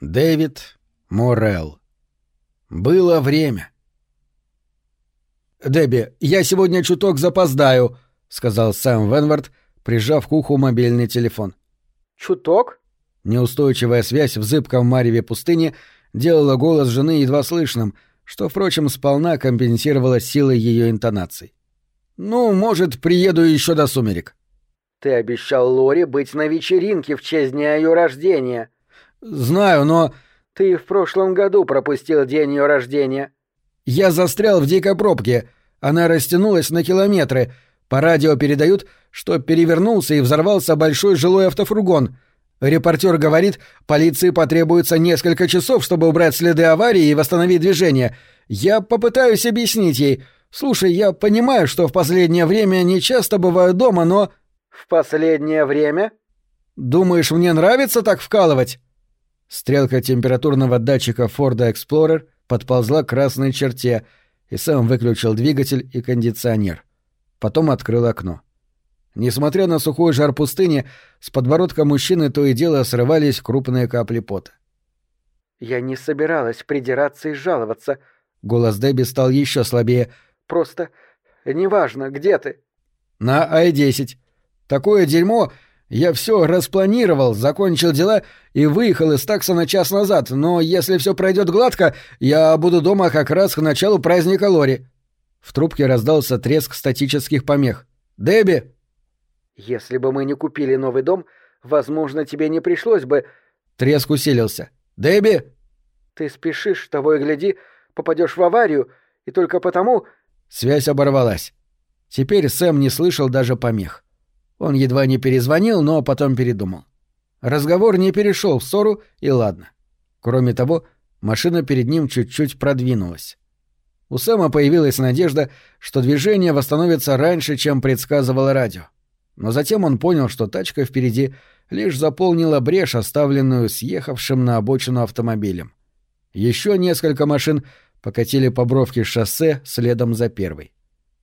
Дэвид Морел. Было время. «Дебби, я сегодня чуток запоздаю», — сказал Сэм Венвард, прижав к уху мобильный телефон. «Чуток?» Неустойчивая связь в зыбком мареве пустыни делала голос жены едва слышным, что, впрочем, сполна компенсировала силой ее интонаций. «Ну, может, приеду еще до сумерек». «Ты обещал Лори быть на вечеринке в честь дня ее рождения», «Знаю, но...» «Ты в прошлом году пропустил день ее рождения». «Я застрял в дикой пробке. Она растянулась на километры. По радио передают, что перевернулся и взорвался большой жилой автофургон. Репортер говорит, полиции потребуется несколько часов, чтобы убрать следы аварии и восстановить движение. Я попытаюсь объяснить ей. Слушай, я понимаю, что в последнее время не часто бываю дома, но...» «В последнее время?» «Думаешь, мне нравится так вкалывать?» Стрелка температурного датчика Форда Explorer подползла к красной черте, и сам выключил двигатель и кондиционер. Потом открыл окно. Несмотря на сухой жар пустыни, с подбородка мужчины то и дело срывались крупные капли пота. «Я не собиралась придираться и жаловаться». Голос Дебби стал еще слабее. «Просто... неважно, где ты?» «На Ай-10. Такое дерьмо я все распланировал, закончил дела и выехал из такса час назад, но если все пройдет гладко, я буду дома как раз к началу праздника Лори. В трубке раздался треск статических помех. «Дебби!» «Если бы мы не купили новый дом, возможно, тебе не пришлось бы...» Треск усилился. «Дебби!» «Ты спешишь, того и гляди, попадешь в аварию, и только потому...» Связь оборвалась. Теперь Сэм не слышал даже помех. Он едва не перезвонил, но потом передумал. Разговор не перешел в ссору, и ладно. Кроме того, машина перед ним чуть-чуть продвинулась. У Сэма появилась надежда, что движение восстановится раньше, чем предсказывало радио. Но затем он понял, что тачка впереди лишь заполнила брешь, оставленную съехавшим на обочину автомобилем. Еще несколько машин покатили по бровке шоссе следом за первой.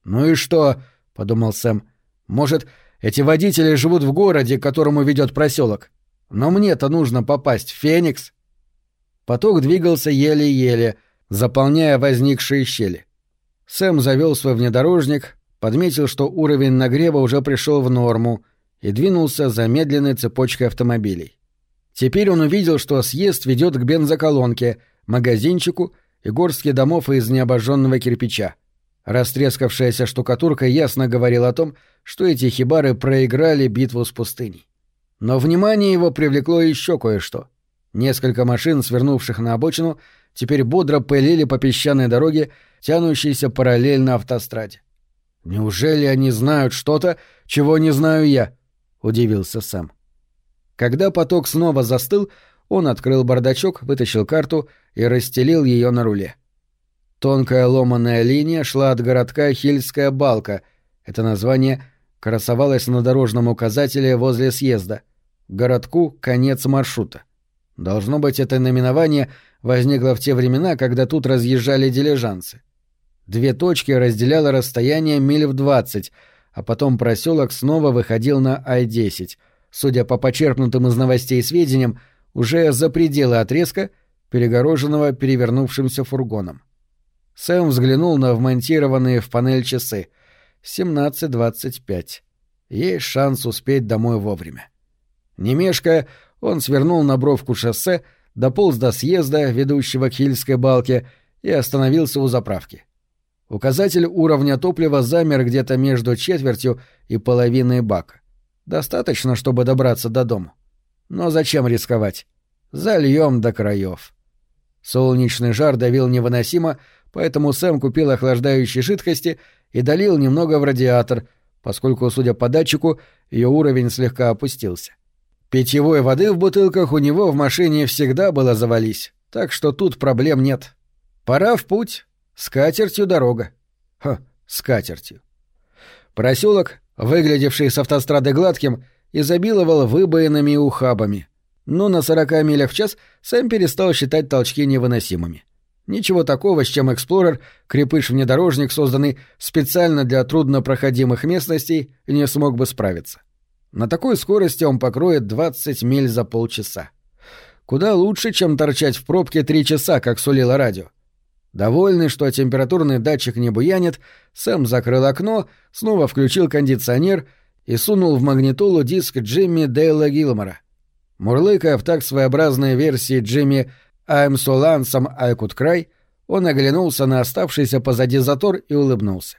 «Ну и что?» — подумал Сэм. «Может, эти водители живут в городе, к которому ведет проселок. Но мне-то нужно попасть в Феникс. Поток двигался еле-еле, заполняя возникшие щели. Сэм завел свой внедорожник, подметил, что уровень нагрева уже пришел в норму, и двинулся за медленной цепочкой автомобилей. Теперь он увидел, что съезд ведет к бензоколонке, магазинчику и горстке домов из необожженного кирпича. Растрескавшаяся штукатурка ясно говорила о том, что эти хибары проиграли битву с пустыней. Но внимание его привлекло еще кое-что. Несколько машин, свернувших на обочину, теперь бодро пылили по песчаной дороге, тянущейся параллельно автостраде. «Неужели они знают что-то, чего не знаю я?» — удивился сам. Когда поток снова застыл, он открыл бардачок, вытащил карту и расстелил ее на руле. — Тонкая ломаная линия шла от городка Хильская балка. Это название красовалось на дорожном указателе возле съезда. Городку — конец маршрута. Должно быть, это наименование возникло в те времена, когда тут разъезжали дилижансы. Две точки разделяло расстояние миль в двадцать, а потом проселок снова выходил на Ай-10, судя по почерпнутым из новостей сведениям, уже за пределы отрезка, перегороженного перевернувшимся фургоном. Сэм взглянул на вмонтированные в панель часы. 17.25. Есть шанс успеть домой вовремя. Не он свернул на бровку шоссе, дополз до съезда, ведущего к Хильской балке, и остановился у заправки. Указатель уровня топлива замер где-то между четвертью и половиной бака. Достаточно, чтобы добраться до дома. Но зачем рисковать? Зальем до краев. Солнечный жар давил невыносимо, поэтому Сэм купил охлаждающие жидкости и долил немного в радиатор, поскольку, судя по датчику, ее уровень слегка опустился. Питьевой воды в бутылках у него в машине всегда было завались, так что тут проблем нет. Пора в путь. С дорога. Ха, с. Проселок, выглядевший с автострады гладким, изобиловал выбоинами и ухабами. Но на 40 милях в час Сэм перестал считать толчки невыносимыми. Ничего такого, с чем Эксплорер, крепыш-внедорожник, созданный специально для труднопроходимых местностей, не смог бы справиться. На такой скорости он покроет 20 миль за полчаса. куда лучше, чем торчать в пробке три часа, как сулило радио. Довольный, что температурный датчик не буянит, Сэм закрыл окно, снова включил кондиционер и сунул в магнитолу диск Джимми Дейла Гилмора. Мурлыкая в так своеобразной версии Джимми «I'm so lonesome I could cry», он оглянулся на оставшийся позади затор и улыбнулся.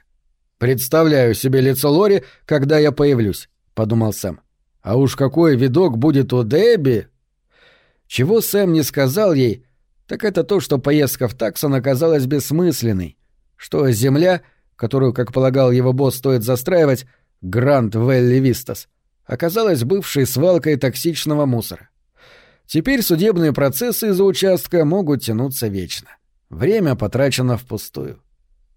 «Представляю себе лицо Лори, когда я появлюсь», — подумал Сэм. «А уж какой видок будет у Дебби!» Чего Сэм не сказал ей, так это то, что поездка в Таксон оказалась бессмысленной, что земля, которую, как полагал его босс, стоит застраивать, Гранд Велли Вистас, оказалась бывшей свалкой токсичного мусора. Теперь судебные процессы из-за участка могут тянуться вечно. Время потрачено впустую.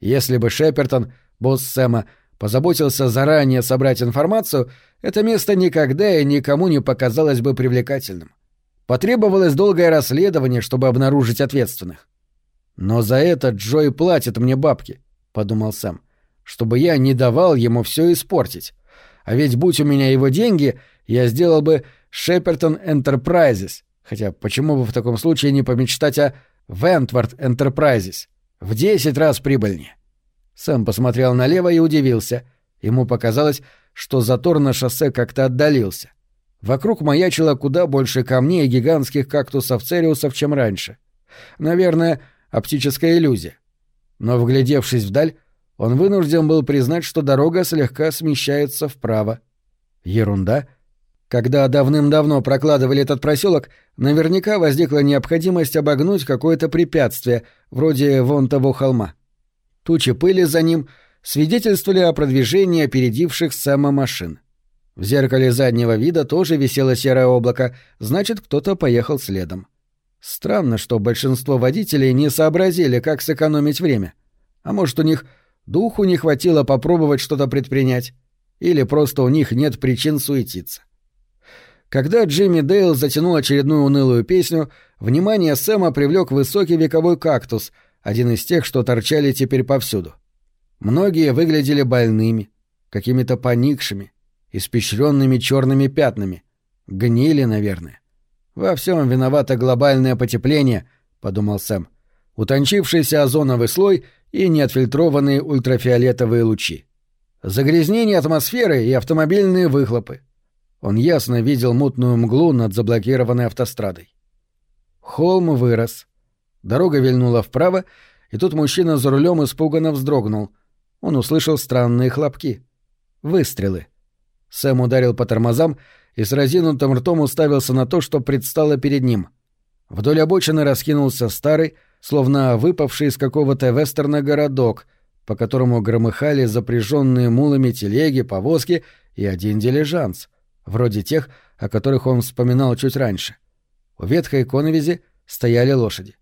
Если бы Шепертон, босс Сэма, позаботился заранее собрать информацию, это место никогда и никому не показалось бы привлекательным. Потребовалось долгое расследование, чтобы обнаружить ответственных. «Но за это Джой платит мне бабки», — подумал Сэм, — «чтобы я не давал ему все испортить. А ведь будь у меня его деньги, я сделал бы Шепертон Enterprises, хотя почему бы в таком случае не помечтать о Вентвард Enterprises? В десять раз прибыльнее». Сэм посмотрел налево и удивился. Ему показалось, что затор на шоссе как-то отдалился. — Вокруг маячило куда больше камней и гигантских кактусов-цериусов, чем раньше. Наверное, оптическая иллюзия. Но, вглядевшись вдаль, он вынужден был признать, что дорога слегка смещается вправо. Ерунда. Когда давным-давно прокладывали этот проселок, наверняка возникла необходимость обогнуть какое-то препятствие, вроде вон того холма. Тучи пыли за ним свидетельствовали о продвижении опередивших Сэма машин. В зеркале заднего вида тоже висело серое облако, значит, кто-то поехал следом. Странно, что большинство водителей не сообразили, как сэкономить время. А может, у них духу не хватило попробовать что-то предпринять, или просто у них нет причин суетиться. Когда Джимми Дейл затянул очередную унылую песню, внимание Сэма привлек высокий вековой кактус, один из тех, что торчали теперь повсюду. Многие выглядели больными, какими-то поникшими, испещренными черными пятнами. Гнили, наверное. Во всем виновато глобальное потепление, подумал Сэм. Утончившийся озоновый слой и неотфильтрованные ультрафиолетовые лучи. Загрязнение атмосферы и автомобильные выхлопы. Он ясно видел мутную мглу над заблокированной автострадой. Холм вырос. Дорога вильнула вправо, и тут мужчина за рулем испуганно вздрогнул. Он услышал странные хлопки. Выстрелы. Сэм ударил по тормозам и с разинутым ртом уставился на то, что предстало перед ним. Вдоль обочины раскинулся старый, словно выпавший из какого-то вестерна городок, по которому громыхали запряженные мулами телеги, повозки и один дилижанс, вроде тех, о которых он вспоминал чуть раньше. У ветхой коновизи стояли лошади.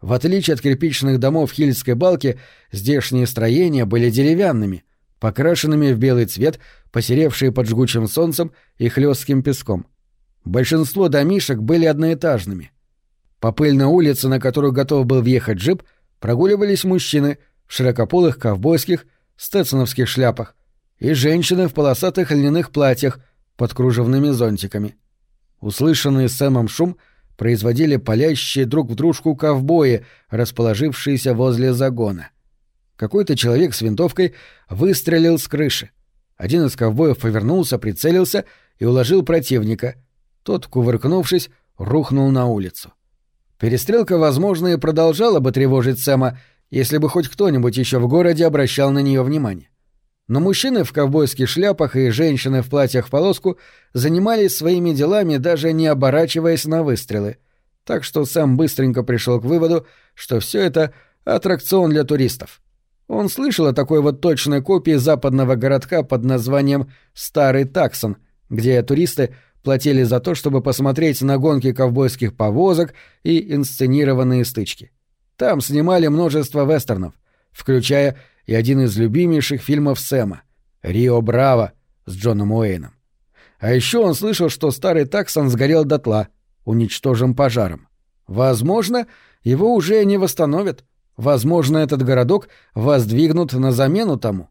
В отличие от кирпичных домов Хильской балки, здешние строения были деревянными, покрашенными в белый цвет, посеревшие под жгучим солнцем и хлестким песком. Большинство домишек были одноэтажными. По пыльной улице, на которую готов был въехать джип, прогуливались мужчины в широкополых ковбойских, стетсоновских шляпах и женщины в полосатых льняных платьях под кружевными зонтиками. Услышанный Сэмом шум производили палящие друг в дружку ковбои, расположившиеся возле загона — какой-то человек с винтовкой выстрелил с крыши. Один из ковбоев повернулся, прицелился и уложил противника. Тот, кувыркнувшись, рухнул на улицу. Перестрелка, возможно, и продолжала бы тревожить Сэма, если бы хоть кто-нибудь еще в городе обращал на нее внимание. Но мужчины в ковбойских шляпах и женщины в платьях в полоску занимались своими делами, даже не оборачиваясь на выстрелы. Так что Сэм быстренько пришел к выводу, что все это аттракцион для туристов. Он слышал о такой вот точной копии западного городка под названием Старый Таксон, где туристы платили за то, чтобы посмотреть на гонки ковбойских повозок и инсценированные стычки. Там снимали множество вестернов, включая и один из любимейших фильмов Сэма «Рио Браво» с Джоном Уэйном. А еще он слышал, что старый таксон сгорел дотла, уничтожен пожаром. Возможно, его уже не восстановят, Возможно, этот городок воздвигнут на замену тому.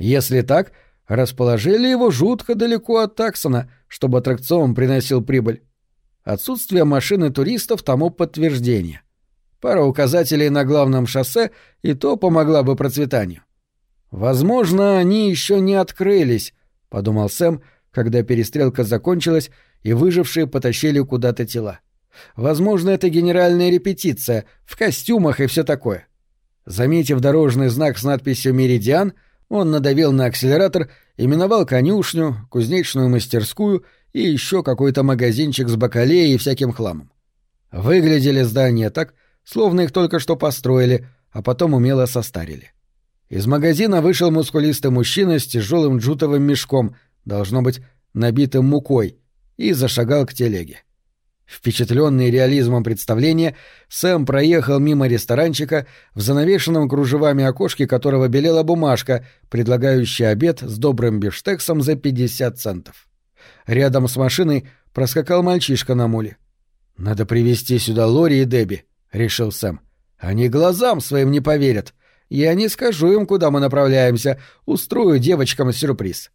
Если так, расположили его жутко далеко от Таксона, чтобы аттракцион приносил прибыль. Отсутствие машины туристов тому подтверждение. Пара указателей на главном шоссе и то помогла бы процветанию. «Возможно, они еще не открылись», — подумал Сэм, когда перестрелка закончилась и выжившие потащили куда-то тела. «Возможно, это генеральная репетиция, в костюмах и все такое». Заметив дорожный знак с надписью «Меридиан», он надавил на акселератор и миновал конюшню, кузнечную мастерскую и еще какой-то магазинчик с бакалеей и всяким хламом. Выглядели здания так, словно их только что построили, а потом умело состарили. Из магазина вышел мускулистый мужчина с тяжелым джутовым мешком, должно быть, набитым мукой, и зашагал к телеге. Впечатленный реализмом представления, Сэм проехал мимо ресторанчика, в занавешенном кружевами окошке которого белела бумажка, предлагающая обед с добрым бифштексом за 50 центов. Рядом с машиной проскакал мальчишка на муле. «Надо привести сюда Лори и Дебби», — решил Сэм. «Они глазам своим не поверят. Я не скажу им, куда мы направляемся, устрою девочкам сюрприз».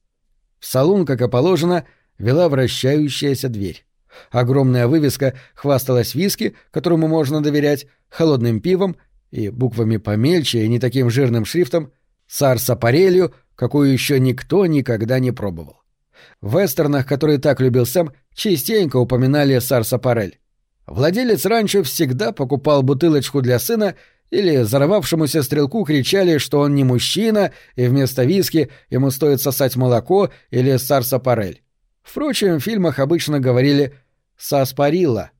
В салон, как и положено, вела вращающаяся дверь. Огромная вывеска хвасталась виски, которому можно доверять, холодным пивом и буквами помельче и не таким жирным шрифтом сарсапарелью, какую еще никто никогда не пробовал. В вестернах, которые так любил Сэм, частенько упоминали сарсапарель. Владелец ранчо всегда покупал бутылочку для сына или зарывавшемуся стрелку кричали, что он не мужчина, и вместо виски ему стоит сосать молоко или сарсапарель. Впрочем, в фильмах обычно говорили «саспарилла»,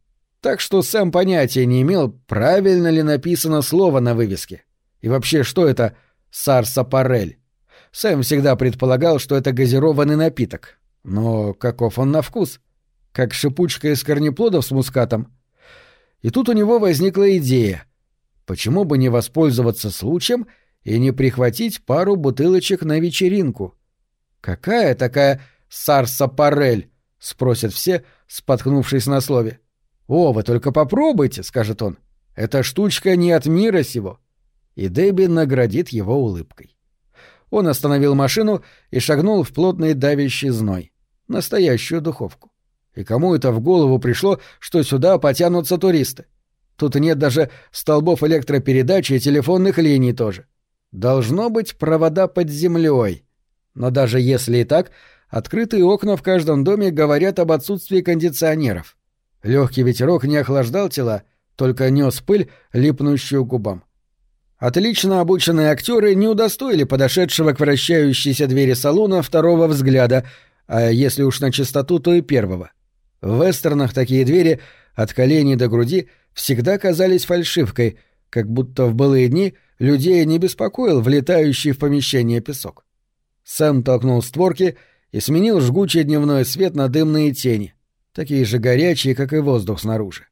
так что Сэм понятия не имел, правильно ли написано слово на вывеске. И вообще, что это «сарсапарель»? Сэм всегда предполагал, что это газированный напиток. Но каков он на вкус? Как шипучка из корнеплодов с мускатом? И тут у него возникла идея. Почему бы не воспользоваться случаем и не прихватить пару бутылочек на вечеринку? Какая такая сарсапарель? спросят все, споткнувшись на слове. «О, вы только попробуйте», — скажет он. «Эта штучка не от мира сего». И Дебби наградит его улыбкой. Он остановил машину и шагнул в плотный давящий зной. Настоящую духовку. И кому это в голову пришло, что сюда потянутся туристы? Тут нет даже столбов электропередачи и телефонных линий тоже. Должно быть провода под землей. Но даже если и так, Открытые окна в каждом доме говорят об отсутствии кондиционеров. Легкий ветерок не охлаждал тела, только нес пыль, липнущую к губам. Отлично обученные актеры не удостоили подошедшего к вращающейся двери салона второго взгляда, а если уж на чистоту, то и первого. В вестернах такие двери от коленей до груди всегда казались фальшивкой, как будто в былые дни людей не беспокоил влетающий в помещение песок. Сэм толкнул створки — и сменил жгучий дневной свет на дымные тени, такие же горячие, как и воздух снаружи.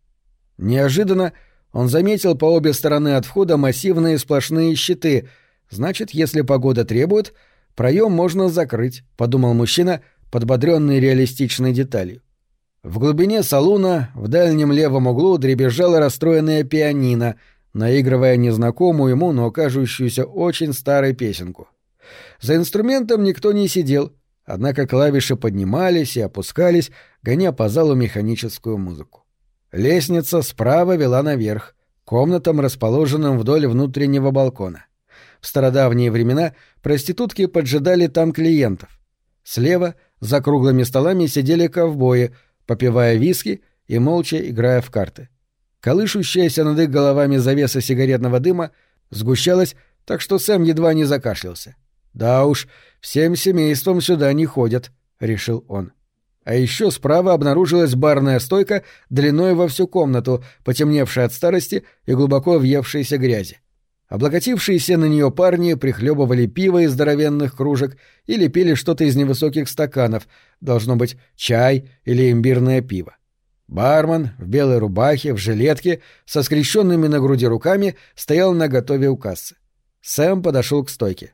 Неожиданно он заметил по обе стороны от входа массивные сплошные щиты, значит, если погода требует, проем можно закрыть, подумал мужчина, подбодренный реалистичной деталью. В глубине салуна, в дальнем левом углу, дребезжала расстроенная пианино, наигрывая незнакомую ему, но кажущуюся очень старой песенку. За инструментом никто не сидел, Однако клавиши поднимались и опускались, гоня по залу механическую музыку. Лестница справа вела наверх, комнатам, расположенным вдоль внутреннего балкона. В стародавние времена проститутки поджидали там клиентов. Слева, за круглыми столами, сидели ковбои, попивая виски и молча играя в карты. Колышущаяся над их головами завеса сигаретного дыма сгущалась, так что Сэм едва не закашлялся. Да уж, всем семейством сюда не ходят, решил он. А еще справа обнаружилась барная стойка длиной во всю комнату, потемневшая от старости и глубоко въевшейся грязи. Облокотившиеся на нее парни прихлебывали пиво из здоровенных кружек или пили что-то из невысоких стаканов, должно быть чай или имбирное пиво. Бармен в белой рубахе, в жилетке, со скрещенными на груди руками, стоял на готове у кассы. Сэм подошел к стойке.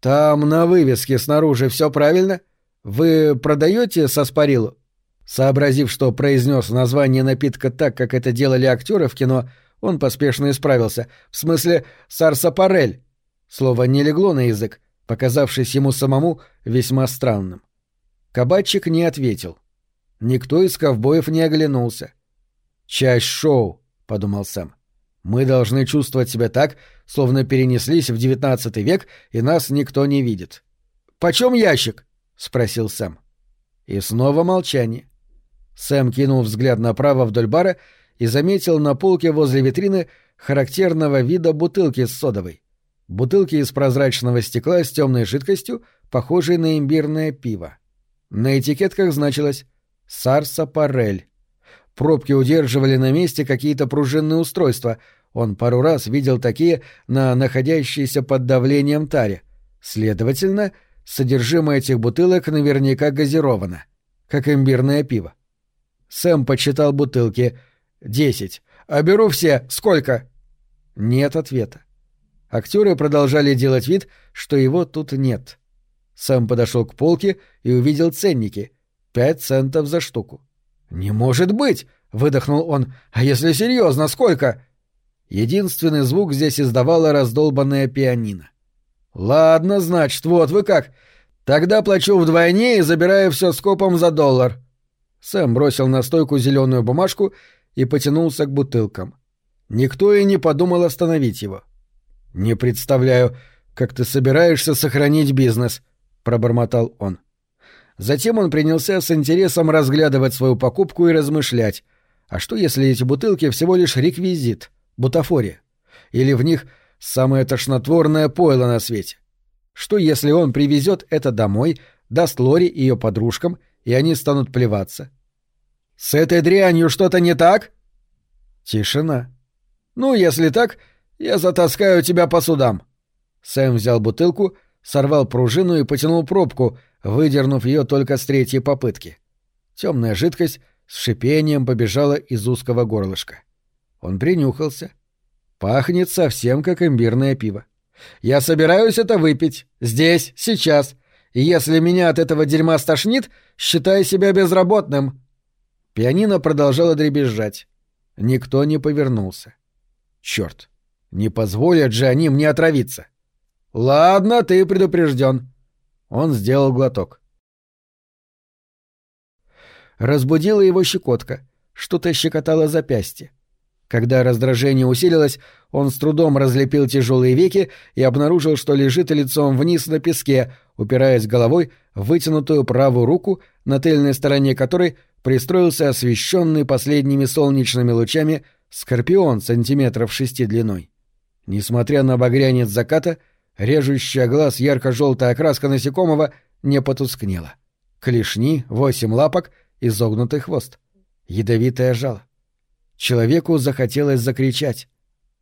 «Там на вывеске снаружи все правильно? Вы продаете саспарилу?» Сообразив, что произнес название напитка так, как это делали актеры в кино, он поспешно исправился. В смысле «сарсапарель». Слово не легло на язык, показавшись ему самому весьма странным. Кабачик не ответил. Никто из ковбоев не оглянулся. «Часть шоу», — подумал Сэм. «Мы должны чувствовать себя так, словно перенеслись в девятнадцатый век, и нас никто не видит». «Почем ящик?» — спросил Сэм. И снова молчание. Сэм кинул взгляд направо вдоль бара и заметил на полке возле витрины характерного вида бутылки с содовой. Бутылки из прозрачного стекла с темной жидкостью, похожей на имбирное пиво. На этикетках значилось «Сарса Парель». Пробки удерживали на месте какие-то пружинные устройства. Он пару раз видел такие на находящейся под давлением таре. Следовательно, содержимое этих бутылок наверняка газировано, как имбирное пиво. Сэм почитал бутылки. «Десять. А беру все. Сколько?» Нет ответа. Актеры продолжали делать вид, что его тут нет. Сэм подошел к полке и увидел ценники. Пять центов за штуку. «Не может быть!» — выдохнул он. «А если серьезно, сколько?» Единственный звук здесь издавало раздолбанное пианино. «Ладно, значит, вот вы как. Тогда плачу вдвойне и забираю все скопом за доллар». Сэм бросил на стойку зеленую бумажку и потянулся к бутылкам. Никто и не подумал остановить его. «Не представляю, как ты собираешься сохранить бизнес», — пробормотал он. Затем он принялся с интересом разглядывать свою покупку и размышлять, а что если эти бутылки всего лишь реквизит, бутафория? Или в них самое тошнотворное пойло на свете? Что если он привезет это домой, даст Лори и ее подружкам, и они станут плеваться? «С этой дрянью что-то не так?» Тишина. «Ну, если так, я затаскаю тебя по судам». Сэм взял бутылку, сорвал пружину и потянул пробку, выдернув ее только с третьей попытки. Темная жидкость с шипением побежала из узкого горлышка. Он принюхался. Пахнет совсем как имбирное пиво. «Я собираюсь это выпить. Здесь, сейчас. И если меня от этого дерьма стошнит, считай себя безработным». Пианино продолжало дребезжать. Никто не повернулся. Черт, не позволят же они мне отравиться. Ладно, ты предупрежден. Он сделал глоток. Разбудила его щекотка. Что-то щекотало запястье. Когда раздражение усилилось, он с трудом разлепил тяжелые веки и обнаружил, что лежит лицом вниз на песке, упираясь головой в вытянутую правую руку, на тыльной стороне которой пристроился освещенный последними солнечными лучами скорпион сантиметров шести длиной. Несмотря на багрянец заката, режущая глаз ярко-желтая окраска насекомого не потускнела. Клешни, восемь лапок, изогнутый хвост. Ядовитое жало. Человеку захотелось закричать.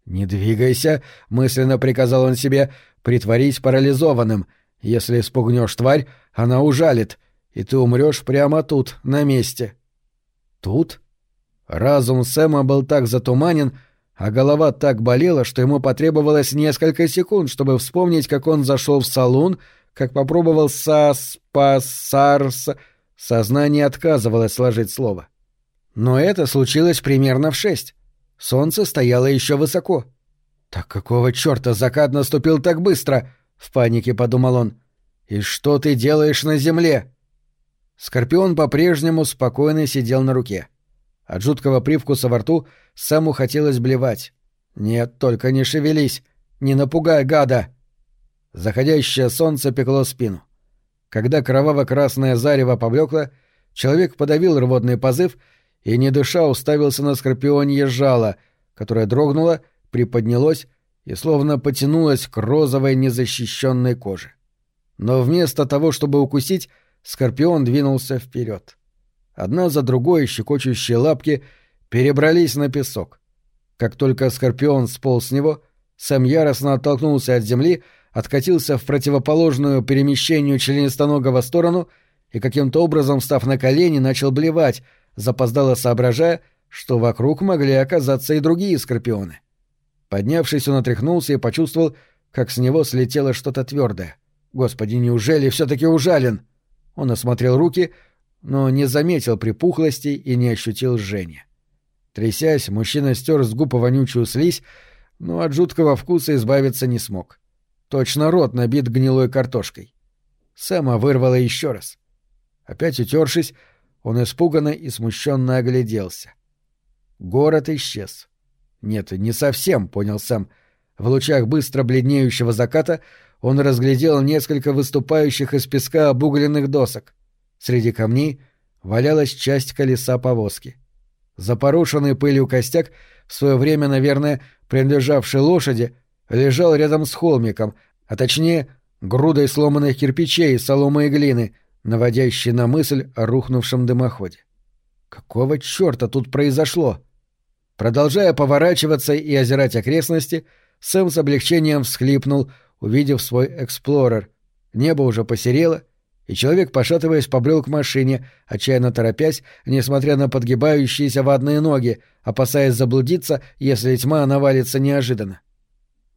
«Не двигайся», — мысленно приказал он себе, — «притворись парализованным. Если спугнешь тварь, она ужалит, и ты умрешь прямо тут, на месте». «Тут?» Разум Сэма был так затуманен, а голова так болела, что ему потребовалось несколько секунд, чтобы вспомнить, как он зашел в салон, как попробовал сас, пас, сарс... Сознание отказывалось сложить слово. Но это случилось примерно в шесть. Солнце стояло еще высоко. «Так какого черта закат наступил так быстро?» — в панике подумал он. «И что ты делаешь на земле?» Скорпион по-прежнему спокойно сидел на руке. От жуткого привкуса во рту Сэму хотелось блевать. «Нет, только не шевелись! Не напугай, гада!» Заходящее солнце пекло спину. Когда кроваво-красное зарево поблекло, человек подавил рвотный позыв и, не дыша, уставился на скорпионье жало, которое дрогнуло, приподнялось и словно потянулось к розовой незащищенной коже. Но вместо того, чтобы укусить, скорпион двинулся вперед. Одна за другой щекочущие лапки перебрались на песок. Как только скорпион сполз с него, Сэм яростно оттолкнулся от земли, откатился в противоположную перемещению членистоногого сторону и каким-то образом, встав на колени, начал блевать, запоздало соображая, что вокруг могли оказаться и другие скорпионы. Поднявшись, он отряхнулся и почувствовал, как с него слетело что-то твердое. Господи, неужели все-таки ужален? Он осмотрел руки, но не заметил припухлостей и не ощутил жжения. Трясясь, мужчина стер с губ вонючую слизь, но от жуткого вкуса избавиться не смог. Точно рот набит гнилой картошкой. Сэма вырвало еще раз. Опять утершись, Он испуганно и смущенно огляделся. Город исчез. Нет, не совсем, понял Сэм. В лучах быстро бледнеющего заката он разглядел несколько выступающих из песка обугленных досок. Среди камней валялась часть колеса повозки. Запорошенный пылью костяк, в свое время, наверное, принадлежавший лошади, лежал рядом с холмиком, а точнее грудой сломанных кирпичей, соломы и глины, наводящей на мысль о рухнувшем дымоходе. Какого черта тут произошло? Продолжая поворачиваться и озирать окрестности, Сэм с облегчением всхлипнул, увидев свой эксплорер. Небо уже посерело, и человек, пошатываясь, побрел к машине, отчаянно торопясь, несмотря на подгибающиеся ватные ноги, опасаясь заблудиться, если тьма навалится неожиданно.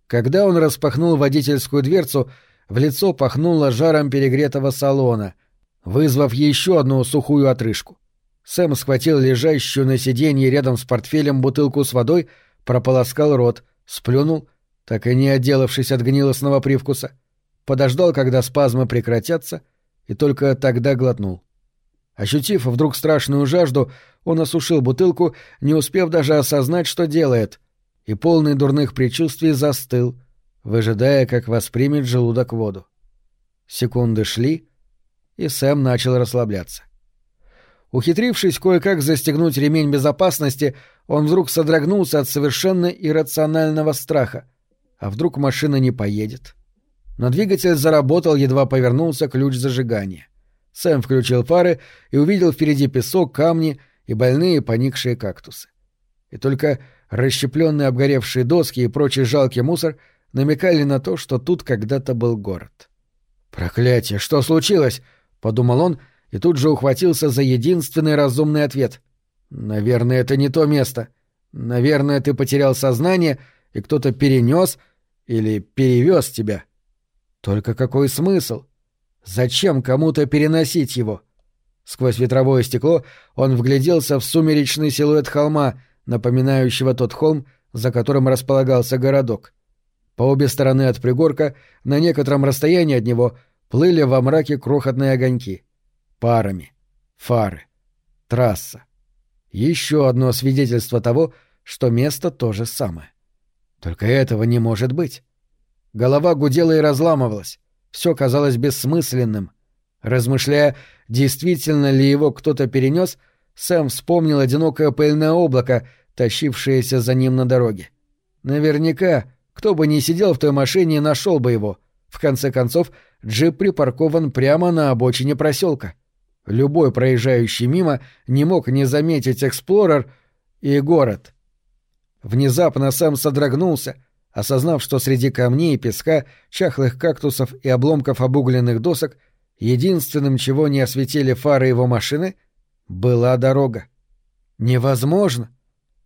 Когда он распахнул водительскую дверцу, в лицо пахнуло жаром перегретого салона, вызвав еще одну сухую отрыжку. Сэм схватил лежащую на сиденье рядом с портфелем бутылку с водой, прополоскал рот, сплюнул, так и не отделавшись от гнилостного привкуса, подождал, когда спазмы прекратятся, и только тогда глотнул. Ощутив вдруг страшную жажду, он осушил бутылку, не успев даже осознать, что делает, и полный дурных предчувствий застыл, выжидая, как воспримет желудок воду. Секунды шли, и Сэм начал расслабляться. Ухитрившись кое-как застегнуть ремень безопасности, он вдруг содрогнулся от совершенно иррационального страха. А вдруг машина не поедет? Но двигатель заработал, едва повернулся ключ зажигания. Сэм включил фары и увидел впереди песок, камни и больные поникшие кактусы. И только расщепленные обгоревшие доски и прочий жалкий мусор намекали на то, что тут когда-то был город. «Проклятие! Что случилось?» — подумал он — и тут же ухватился за единственный разумный ответ. «Наверное, это не то место. Наверное, ты потерял сознание, и кто-то перенес или перевез тебя. Только какой смысл? Зачем кому-то переносить его?» Сквозь ветровое стекло он вгляделся в сумеречный силуэт холма, напоминающего тот холм, за которым располагался городок. По обе стороны от пригорка, на некотором расстоянии от него, плыли во мраке крохотные огоньки парами, фары, трасса. Еще одно свидетельство того, что место то же самое. Только этого не может быть. Голова гудела и разламывалась. Все казалось бессмысленным. Размышляя, действительно ли его кто-то перенес, Сэм вспомнил одинокое пыльное облако, тащившееся за ним на дороге. Наверняка, кто бы ни сидел в той машине, нашел бы его. В конце концов, джип припаркован прямо на обочине проселка. Любой проезжающий мимо не мог не заметить эксплорер и город. Внезапно сам содрогнулся, осознав, что среди камней и песка, чахлых кактусов и обломков обугленных досок единственным, чего не осветили фары его машины, была дорога. Невозможно!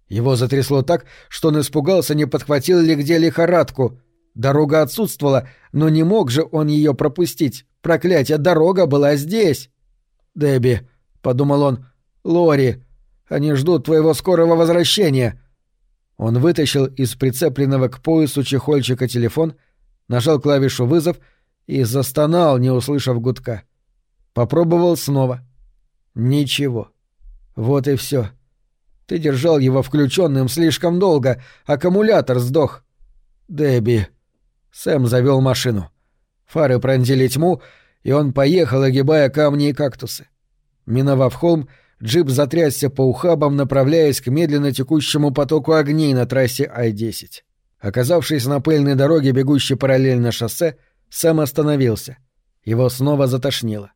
Его затрясло так, что он испугался, не подхватил ли где лихорадку. Дорога отсутствовала, но не мог же он ее пропустить. Проклятие, дорога была здесь! «Дебби», — подумал он, — «Лори, они ждут твоего скорого возвращения». Он вытащил из прицепленного к поясу чехольчика телефон, нажал клавишу «вызов» и застонал, не услышав гудка. Попробовал снова. Ничего. Вот и все. Ты держал его включенным слишком долго, аккумулятор сдох. Дебби. Сэм завел машину. Фары пронзили тьму, и он поехал, огибая камни и кактусы. Миновав холм, джип затрясся по ухабам, направляясь к медленно текущему потоку огней на трассе Ай-10. Оказавшись на пыльной дороге, бегущей параллельно шоссе, Сэм остановился. Его снова затошнило.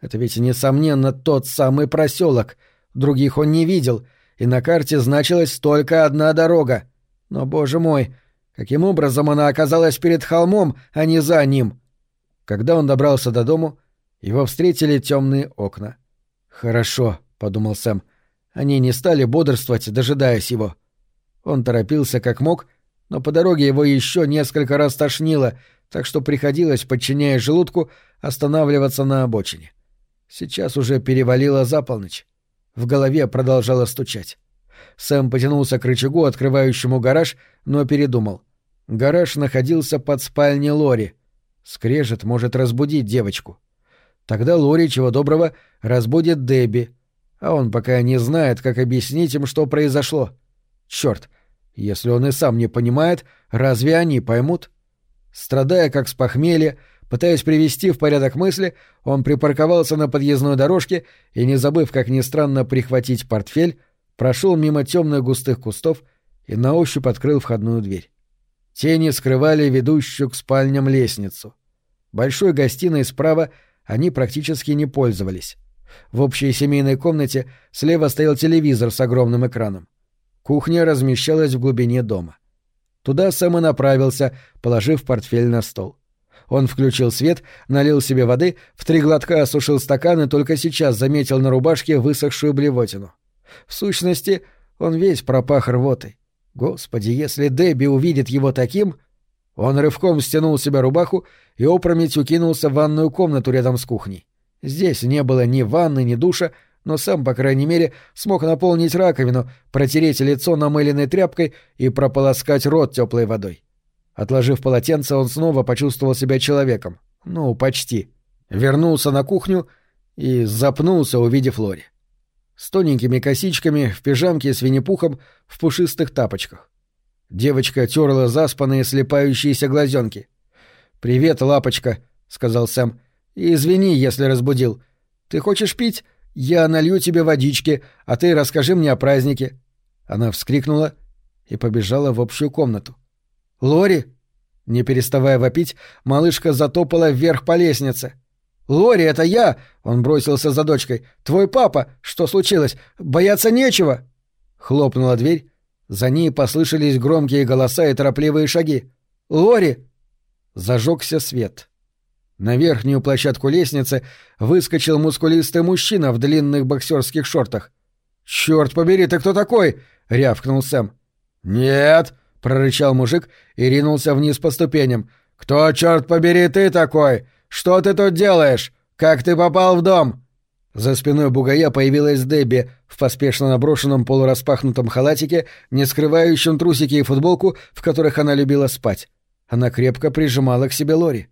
Это ведь, несомненно, тот самый проселок. Других он не видел, и на карте значилась только одна дорога. Но, боже мой, каким образом она оказалась перед холмом, а не за ним? Когда он добрался до дому, его встретили темные окна. «Хорошо», — подумал Сэм. Они не стали бодрствовать, дожидаясь его. Он торопился как мог, но по дороге его еще несколько раз тошнило, так что приходилось, подчиняясь желудку, останавливаться на обочине. Сейчас уже перевалило за полночь. В голове продолжало стучать. Сэм потянулся к рычагу, открывающему гараж, но передумал. Гараж находился под спальней Лори — Скрежет может разбудить девочку. Тогда Лори, чего доброго, разбудит Дебби. А он пока не знает, как объяснить им, что произошло. Черт, если он и сам не понимает, разве они поймут? Страдая как с похмелья, пытаясь привести в порядок мысли, он припарковался на подъездной дорожке и, не забыв, как ни странно, прихватить портфель, прошел мимо темных густых кустов и на ощупь открыл входную дверь. Тени скрывали ведущую к спальням лестницу. Большой гостиной справа они практически не пользовались. В общей семейной комнате слева стоял телевизор с огромным экраном. Кухня размещалась в глубине дома. Туда Сэм и направился, положив портфель на стол. Он включил свет, налил себе воды, в три глотка осушил стакан и только сейчас заметил на рубашке высохшую блевотину. В сущности, он весь пропах рвотой. Господи, если Дебби увидит его таким... Он рывком стянул себе рубаху и опрометью кинулся в ванную комнату рядом с кухней. Здесь не было ни ванны, ни душа, но сам, по крайней мере, смог наполнить раковину, протереть лицо намыленной тряпкой и прополоскать рот теплой водой. Отложив полотенце, он снова почувствовал себя человеком. Ну, почти. Вернулся на кухню и запнулся, увидев Лори с тоненькими косичками, в пижамке с винни-пухом, в пушистых тапочках. Девочка терла заспанные слепающиеся глазенки. «Привет, лапочка», — сказал Сэм. «Извини, если разбудил. Ты хочешь пить? Я налью тебе водички, а ты расскажи мне о празднике». Она вскрикнула и побежала в общую комнату. «Лори?» Не переставая вопить, малышка затопала вверх по лестнице. «Лори, это я!» — он бросился за дочкой. «Твой папа! Что случилось? Бояться нечего!» Хлопнула дверь. За ней послышались громкие голоса и торопливые шаги. «Лори!» Зажегся свет. На верхнюю площадку лестницы выскочил мускулистый мужчина в длинных боксерских шортах. «Черт побери, ты кто такой?» — рявкнул Сэм. «Нет!» — прорычал мужик и ринулся вниз по ступеням. «Кто, черт побери, ты такой? Что ты тут делаешь? Как ты попал в дом?» За спиной бугая появилась Дебби в поспешно наброшенном полураспахнутом халатике, не скрывающем трусики и футболку, в которых она любила спать. Она крепко прижимала к себе Лори.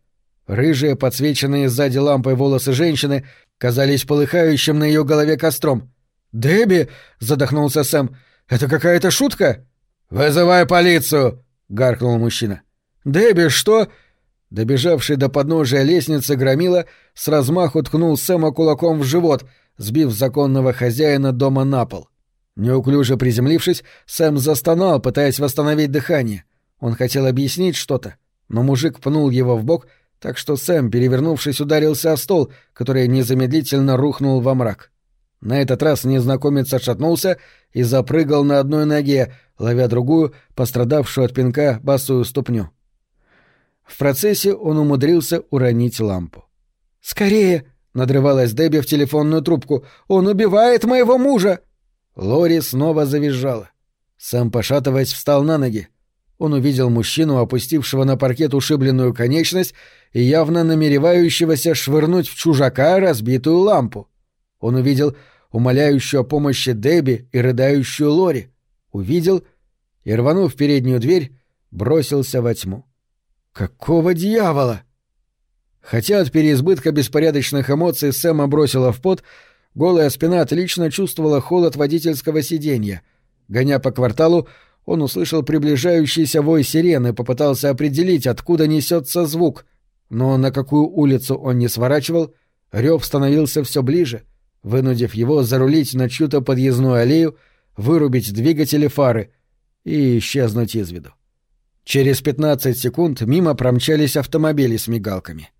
Рыжие, подсвеченные сзади лампой волосы женщины, казались полыхающим на ее голове костром. «Дебби!» — задохнулся Сэм. «Это какая-то шутка?» «Вызывай полицию!» — гаркнул мужчина. «Дебби, что?» Добежавший до подножия лестницы громила с размаху ткнул Сэма кулаком в живот, сбив законного хозяина дома на пол. Неуклюже приземлившись, Сэм застонал, пытаясь восстановить дыхание. Он хотел объяснить что-то, но мужик пнул его в бок, так что Сэм, перевернувшись, ударился о стол, который незамедлительно рухнул во мрак. На этот раз незнакомец отшатнулся и запрыгал на одной ноге, ловя другую, пострадавшую от пинка, босую ступню. В процессе он умудрился уронить лампу. «Скорее!» — надрывалась Дебби в телефонную трубку. «Он убивает моего мужа!» Лори снова завизжала. Сам, пошатываясь, встал на ноги. Он увидел мужчину, опустившего на паркет ушибленную конечность и явно намеревающегося швырнуть в чужака разбитую лампу. Он увидел умоляющую о помощи Дебби и рыдающую Лори. Увидел и, рванув переднюю дверь, бросился во тьму. Какого дьявола? Хотя от переизбытка беспорядочных эмоций Сэма бросила в пот, голая спина отлично чувствовала холод водительского сиденья. Гоня по кварталу, он услышал приближающийся вой сирены попытался определить, откуда несется звук. Но на какую улицу он не сворачивал, рев становился все ближе, вынудив его зарулить на чью-то подъездную аллею, вырубить двигатели фары и исчезнуть из виду. Через 15 секунд мимо промчались автомобили с мигалками.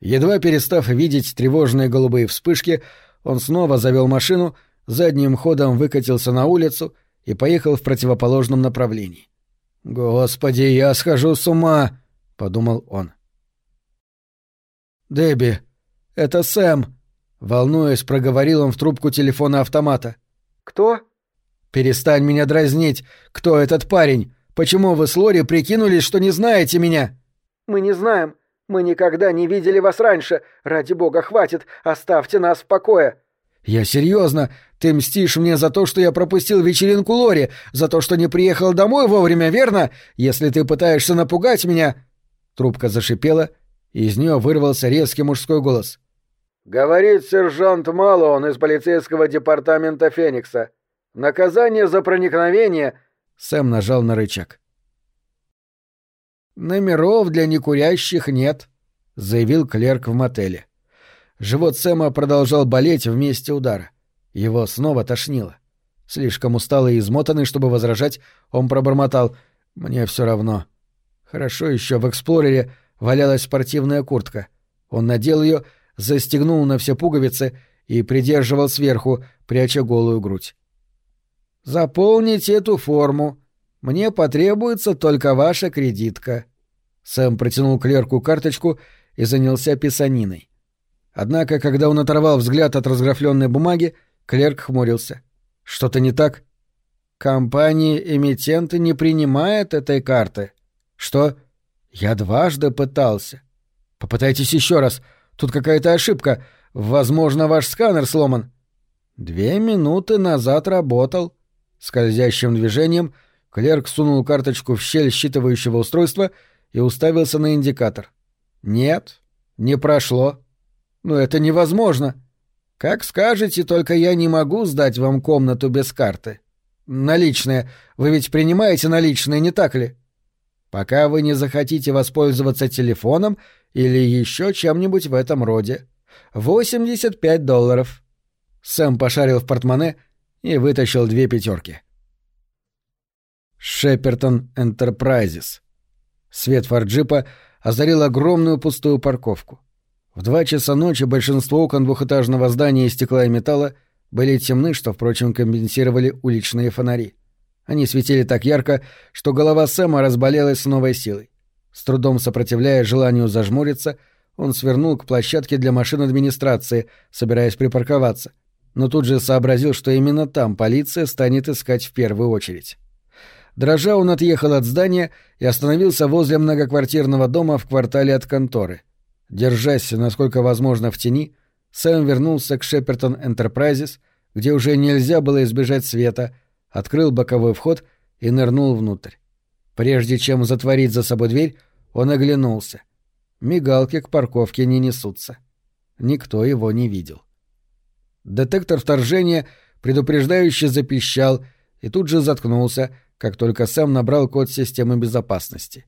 Едва перестав видеть тревожные голубые вспышки, он снова завел машину, задним ходом выкатился на улицу и поехал в противоположном направлении. «Господи, я схожу с ума!» — подумал он. «Дебби, это Сэм!» — волнуясь, проговорил он в трубку телефона автомата. «Кто?» «Перестань меня дразнить! Кто этот парень? Почему вы с Лори прикинулись, что не знаете меня?» «Мы не знаем. Мы никогда не видели вас раньше. Ради бога, хватит. Оставьте нас в покое». «Я серьезно. Ты мстишь мне за то, что я пропустил вечеринку Лори, за то, что не приехал домой вовремя, верно? Если ты пытаешься напугать меня...» Трубка зашипела, и из нее вырвался резкий мужской голос. «Говорит сержант Малон из полицейского департамента Феникса. Наказание за проникновение...» Сэм нажал на рычаг. «Номеров для некурящих нет», — заявил клерк в мотеле. Живот Сэма продолжал болеть в месте удара. Его снова тошнило. Слишком усталый и измотанный, чтобы возражать, он пробормотал «Мне все равно». Хорошо еще в «Эксплорере» валялась спортивная куртка. Он надел ее, застегнул на все пуговицы и придерживал сверху, пряча голую грудь. «Заполните эту форму. Мне потребуется только ваша кредитка». Сэм протянул клерку карточку и занялся писаниной. Однако, когда он оторвал взгляд от разграфленной бумаги, клерк хмурился. «Что-то не так?» «Компания-эмитенты не принимает этой карты». «Что?» «Я дважды пытался». «Попытайтесь еще раз. Тут какая-то ошибка. Возможно, ваш сканер сломан». «Две минуты назад работал». Скользящим движением клерк сунул карточку в щель считывающего устройства и уставился на индикатор. «Нет, не прошло». «Но это невозможно». «Как скажете, только я не могу сдать вам комнату без карты». «Наличные. Вы ведь принимаете наличные, не так ли?» «Пока вы не захотите воспользоваться телефоном или еще чем-нибудь в этом роде. 85 долларов». Сэм пошарил в портмоне и вытащил две пятерки. Шепертон Энтерпрайзес. Свет форджипа озарил огромную пустую парковку. В два часа ночи большинство окон двухэтажного здания из стекла и металла были темны, что, впрочем, компенсировали уличные фонари. Они светили так ярко, что голова Сэма разболелась с новой силой. С трудом сопротивляя желанию зажмуриться, он свернул к площадке для машин администрации, собираясь припарковаться, но тут же сообразил, что именно там полиция станет искать в первую очередь. Дрожа он отъехал от здания и остановился возле многоквартирного дома в квартале от конторы. Держась, насколько возможно, в тени, Сэм вернулся к Шепертон Энтерпрайзес, где уже нельзя было избежать света, открыл боковой вход и нырнул внутрь. Прежде чем затворить за собой дверь, он оглянулся. Мигалки к парковке не несутся. Никто его не видел. Детектор вторжения предупреждающе запищал и тут же заткнулся, как только Сэм набрал код системы безопасности.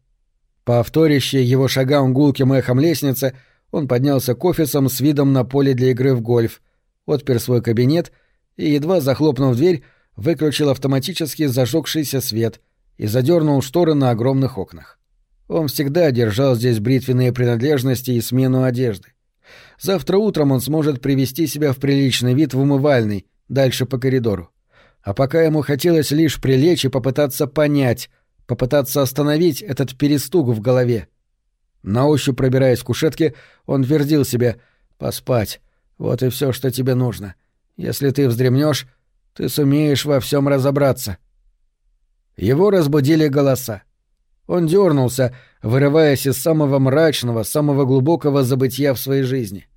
По вторящей его шагам гулким эхом лестницы он поднялся к офисам с видом на поле для игры в гольф, отпер свой кабинет и, едва захлопнув дверь, выключил автоматически зажегшийся свет и задернул шторы на огромных окнах. Он всегда держал здесь бритвенные принадлежности и смену одежды. Завтра утром он сможет привести себя в приличный вид в умывальной, дальше по коридору. А пока ему хотелось лишь прилечь и попытаться понять, попытаться остановить этот перестук в голове. На ощупь пробираясь к кушетке, он твердил себе «Поспать. Вот и все, что тебе нужно. Если ты вздремнешь, ты сумеешь во всем разобраться». Его разбудили голоса. Он дернулся, вырываясь из самого мрачного, самого глубокого забытия в своей жизни.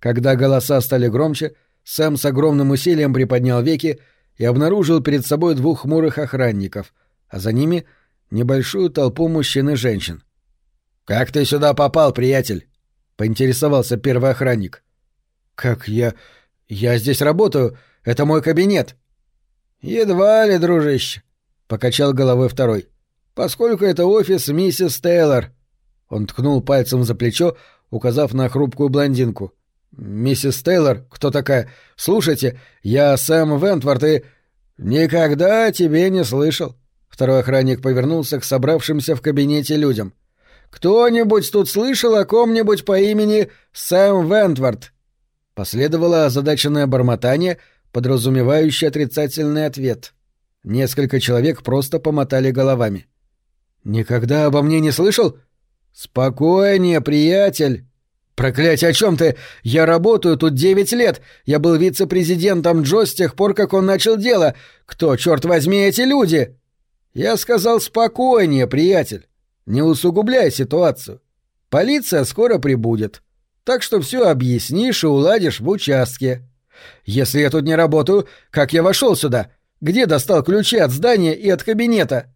Когда голоса стали громче, Сэм с огромным усилием приподнял веки и обнаружил перед собой двух хмурых охранников, а за ними — небольшую толпу мужчин и женщин. «Как ты сюда попал, приятель?» — поинтересовался первый охранник. «Как я... Я здесь работаю. Это мой кабинет». «Едва ли, дружище», — покачал головой второй поскольку это офис миссис Тейлор». Он ткнул пальцем за плечо, указав на хрупкую блондинку. «Миссис Тейлор? Кто такая? Слушайте, я Сэм Вентворд и...» «Никогда тебе не слышал». Второй охранник повернулся к собравшимся в кабинете людям. «Кто-нибудь тут слышал о ком-нибудь по имени Сэм Вентворд?» Последовало озадаченное бормотание, подразумевающее отрицательный ответ. Несколько человек просто помотали головами. — «Никогда обо мне не слышал?» «Спокойнее, приятель!» «Проклятие, о чем ты? Я работаю тут девять лет. Я был вице-президентом Джо с тех пор, как он начал дело. Кто, черт возьми, эти люди?» Я сказал спокойнее, приятель. Не усугубляй ситуацию. Полиция скоро прибудет. Так что все объяснишь и уладишь в участке. Если я тут не работаю, как я вошел сюда? Где достал ключи от здания и от кабинета?»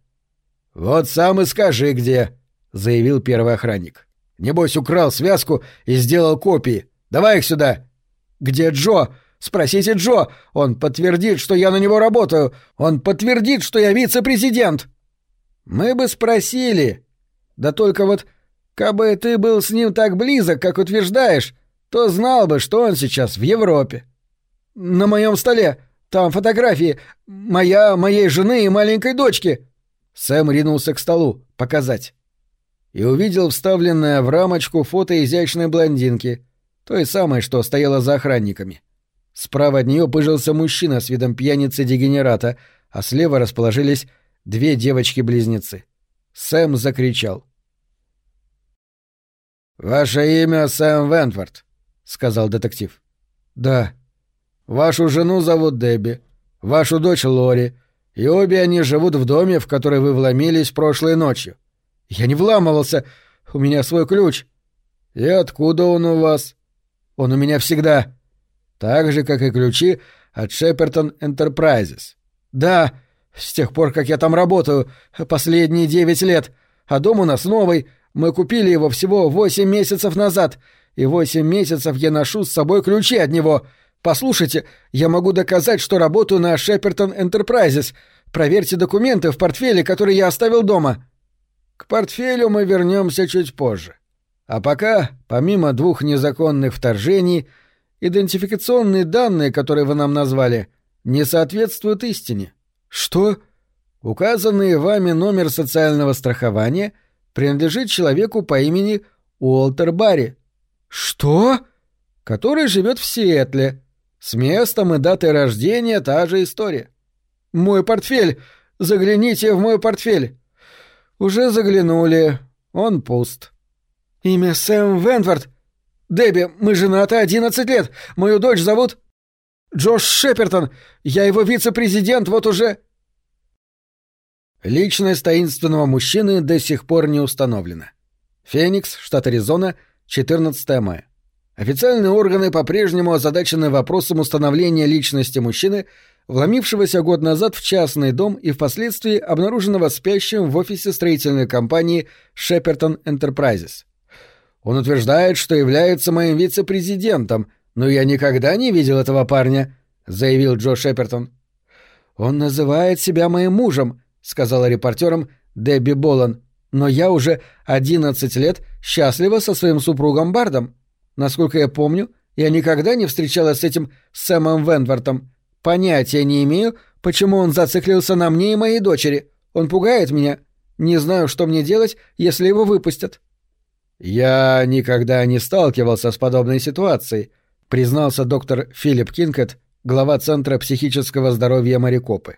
«Вот сам и скажи, где», — заявил первый охранник. «Небось, украл связку и сделал копии. Давай их сюда!» Где Джо? Спросите Джо. Он подтвердит, что я на него работаю. Он подтвердит, что я вице-президент. Мы бы спросили. Да только вот, кабы ты был с ним так близок, как утверждаешь, то знал бы, что он сейчас в Европе. На моем столе. Там фотографии. Моя, моей жены и маленькой дочки. Сэм ринулся к столу. Показать. И увидел вставленное в рамочку фото изящной блондинки. Той самой, что стояла за охранниками. Справа от нее пыжился мужчина с видом пьяницы-дегенерата, а слева расположились две девочки-близнецы. Сэм закричал. «Ваше имя Сэм Вентворд», — сказал детектив. «Да». «Вашу жену зовут Дебби, вашу дочь Лори, и обе они живут в доме, в который вы вломились прошлой ночью». «Я не вламывался, у меня свой ключ». «И откуда он у вас?» «Он у меня всегда», так же, как и ключи от Shepperton Enterprises. Да, с тех пор, как я там работаю, последние девять лет, а дом у нас новый, мы купили его всего восемь месяцев назад, и восемь месяцев я ношу с собой ключи от него. Послушайте, я могу доказать, что работаю на Shepperton Enterprises. Проверьте документы в портфеле, который я оставил дома. К портфелю мы вернемся чуть позже. А пока, помимо двух незаконных вторжений, идентификационные данные, которые вы нам назвали, не соответствуют истине. Что? Указанный вами номер социального страхования принадлежит человеку по имени Уолтер Барри. Что? Который живет в Сиэтле. С местом и датой рождения та же история. Мой портфель! Загляните в мой портфель! Уже заглянули. Он пуст. Имя Сэм Венвард Дебби, мы женаты одиннадцать лет. Мою дочь зовут... Джош Шепертон. Я его вице-президент вот уже...» Личность таинственного мужчины до сих пор не установлена. Феникс, штат Аризона, 14 мая. Официальные органы по-прежнему озадачены вопросом установления личности мужчины, вломившегося год назад в частный дом и впоследствии обнаруженного спящим в офисе строительной компании Shepperton Enterprises. Он утверждает, что является моим вице-президентом, но я никогда не видел этого парня», — заявил Джо Шепертон. «Он называет себя моим мужем», — сказала репортерам Дебби Болан, «но я уже одиннадцать лет счастлива со своим супругом Бардом. Насколько я помню, я никогда не встречалась с этим Сэмом Венвартом. Понятия не имею, почему он зациклился на мне и моей дочери. Он пугает меня. Не знаю, что мне делать, если его выпустят». «Я никогда не сталкивался с подобной ситуацией», признался доктор Филипп Кинкет, глава Центра психического здоровья Марикопы.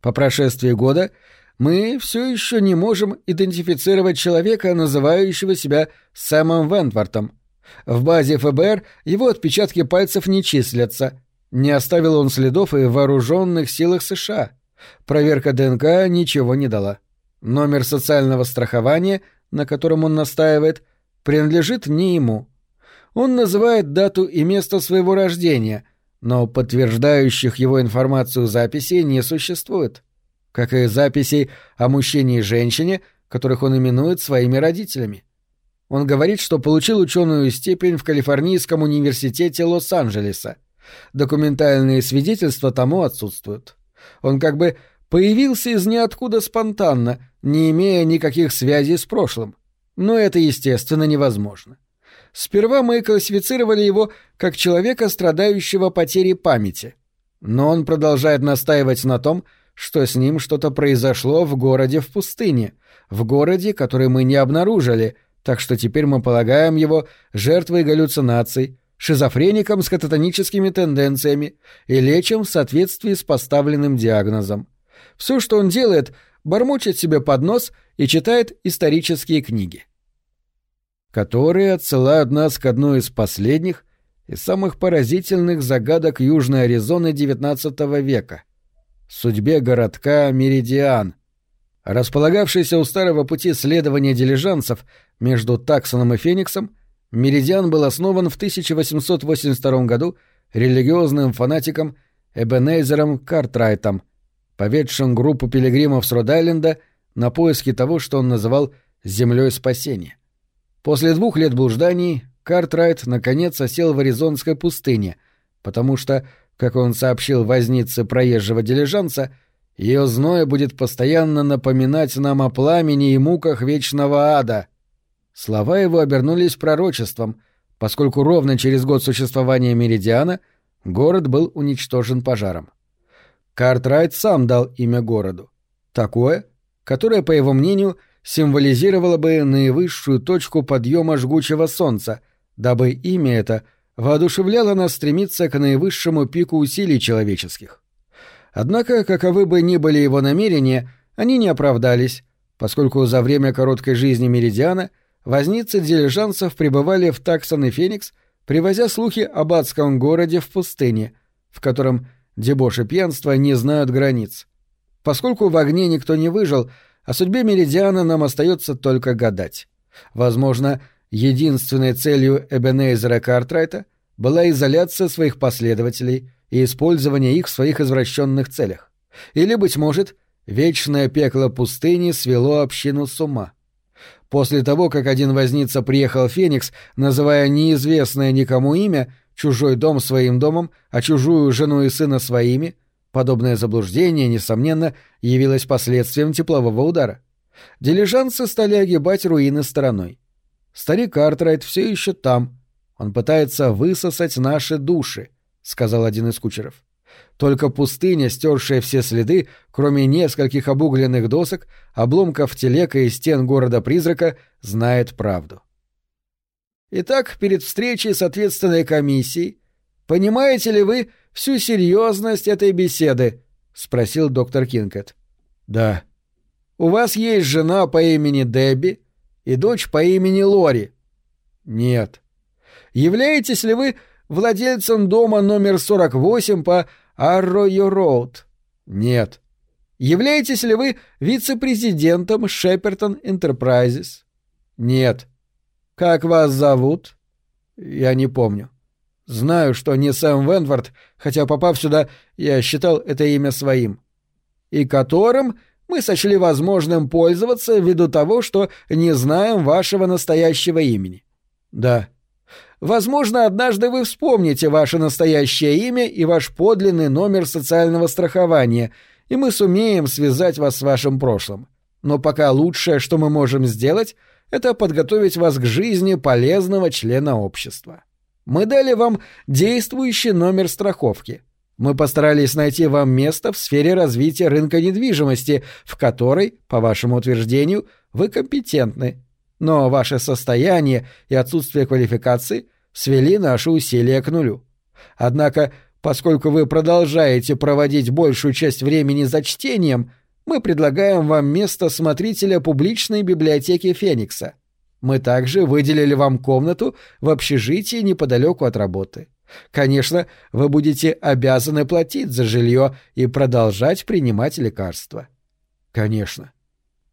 «По прошествии года мы все еще не можем идентифицировать человека, называющего себя Сэмом Вентвортом. В базе ФБР его отпечатки пальцев не числятся. Не оставил он следов и в вооруженных силах США. Проверка ДНК ничего не дала. Номер социального страхования — на котором он настаивает, принадлежит не ему. Он называет дату и место своего рождения, но подтверждающих его информацию записей не существует, как и записей о мужчине и женщине, которых он именует своими родителями. Он говорит, что получил ученую степень в Калифорнийском университете Лос-Анджелеса. Документальные свидетельства тому отсутствуют. Он как бы появился из ниоткуда спонтанно, не имея никаких связей с прошлым. Но это, естественно, невозможно. Сперва мы классифицировали его как человека, страдающего потерей памяти. Но он продолжает настаивать на том, что с ним что-то произошло в городе в пустыне, в городе, который мы не обнаружили, так что теперь мы полагаем его жертвой галлюцинаций, шизофреником с кататоническими тенденциями и лечим в соответствии с поставленным диагнозом. Все, что он делает, бормочет себе под нос и читает исторические книги. Которые отсылают нас к одной из последних и самых поразительных загадок Южной Аризоны XIX века — судьбе городка Меридиан, располагавшийся у старого пути следования дилижансов между Таксоном и Фениксом, Меридиан был основан в 1882 году религиозным фанатиком Эбенейзером Картрайтом — поведшим группу пилигримов с Род-Айленда на поиски того, что он называл «землей спасения». После двух лет блужданий Картрайт наконец осел в Аризонской пустыне, потому что, как он сообщил вознице проезжего дилижанса, ее зной будет постоянно напоминать нам о пламени и муках вечного ада. Слова его обернулись пророчеством, поскольку ровно через год существования Меридиана город был уничтожен пожаром. Картрайт сам дал имя городу. Такое, которое, по его мнению, символизировало бы наивысшую точку подъема жгучего солнца, дабы имя это воодушевляло нас стремиться к наивысшему пику усилий человеческих. Однако, каковы бы ни были его намерения, они не оправдались, поскольку за время короткой жизни Меридиана возницы дилижансов пребывали в Таксон и Феникс, привозя слухи об адском городе в пустыне, в котором дебош и пьянство не знают границ. Поскольку в огне никто не выжил, о судьбе Меридиана нам остается только гадать. Возможно, единственной целью Эбенейзера Картрайта была изоляция своих последователей и использование их в своих извращенных целях. Или, быть может, вечное пекло пустыни свело общину с ума. После того, как один возница приехал Феникс, называя неизвестное никому имя, чужой дом своим домом, а чужую жену и сына своими, подобное заблуждение, несомненно, явилось последствием теплового удара. Дилижансы стали огибать руины стороной. Старик Артрайт все еще там. Он пытается высосать наши души, — сказал один из кучеров. Только пустыня, стершая все следы, кроме нескольких обугленных досок, обломков телека и стен города-призрака, знает правду. Итак, перед встречей с ответственной комиссией, понимаете ли вы всю серьезность этой беседы? — спросил доктор Кинкет. — Да. — У вас есть жена по имени Дебби и дочь по имени Лори? — Нет. — Являетесь ли вы владельцем дома номер 48 по Арройо-Роуд? Нет. Являетесь ли вы вице-президентом Шепертон Энтерпрайзес? Нет. Как вас зовут? Я не помню. Знаю, что не Сэм Венвард, хотя, попав сюда, я считал это имя своим. И которым мы сочли возможным пользоваться ввиду того, что не знаем вашего настоящего имени. Да. Возможно, однажды вы вспомните ваше настоящее имя и ваш подлинный номер социального страхования, и мы сумеем связать вас с вашим прошлым. Но пока лучшее, что мы можем сделать, это подготовить вас к жизни полезного члена общества. Мы дали вам действующий номер страховки. Мы постарались найти вам место в сфере развития рынка недвижимости, в которой, по вашему утверждению, вы компетентны. Но ваше состояние и отсутствие квалификации свели наши усилия к нулю. Однако, поскольку вы продолжаете проводить большую часть времени за чтением, мы предлагаем вам место смотрителя публичной библиотеки Феникса. Мы также выделили вам комнату в общежитии неподалеку от работы. Конечно, вы будете обязаны платить за жилье и продолжать принимать лекарства. Конечно.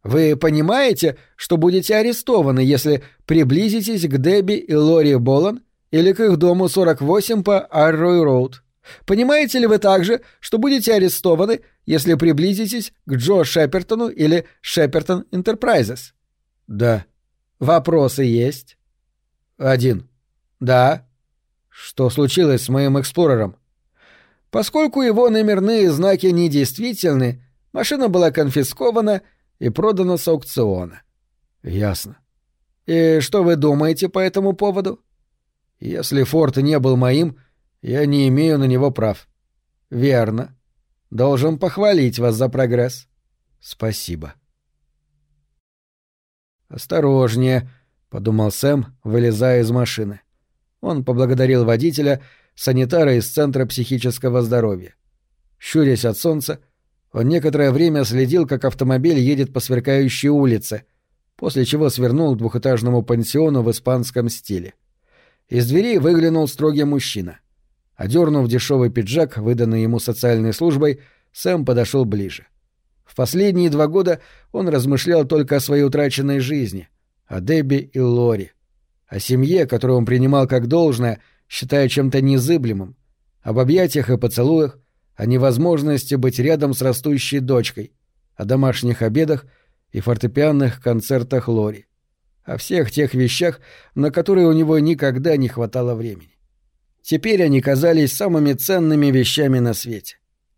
Вы понимаете, что будете арестованы, если приблизитесь к Дебби и Лори Болан или к их дому 48 по Аррой-Роуд. Понимаете ли вы также, что будете арестованы, если приблизитесь к Джо Шепертону или Шепертон Энтерпрайзес? Да. Вопросы есть? Один. Да. Что случилось с моим эксплорером? Поскольку его номерные знаки недействительны, машина была конфискована и продана с аукциона. Ясно. И что вы думаете по этому поводу? — если форт не был моим, я не имею на него прав. Верно. Должен похвалить вас за прогресс. Спасибо. Осторожнее, подумал Сэм, вылезая из машины. Он поблагодарил водителя, санитара из Центра психического здоровья. Щурясь от солнца, он некоторое время следил, как автомобиль едет по сверкающей улице, после чего свернул к двухэтажному пансиону в испанском стиле. Из дверей выглянул строгий мужчина. Одернув дешевый пиджак, выданный ему социальной службой, Сэм подошел ближе. В последние два года он размышлял только о своей утраченной жизни, о Дебби и Лори, о семье, которую он принимал как должное, считая чем-то незыблемым, об объятиях и поцелуях, о невозможности быть рядом с растущей дочкой, о домашних обедах и фортепианных концертах Лори. о всех тех вещах, на которые у него никогда не хватало времени. Теперь они казались самыми ценными вещами на свете.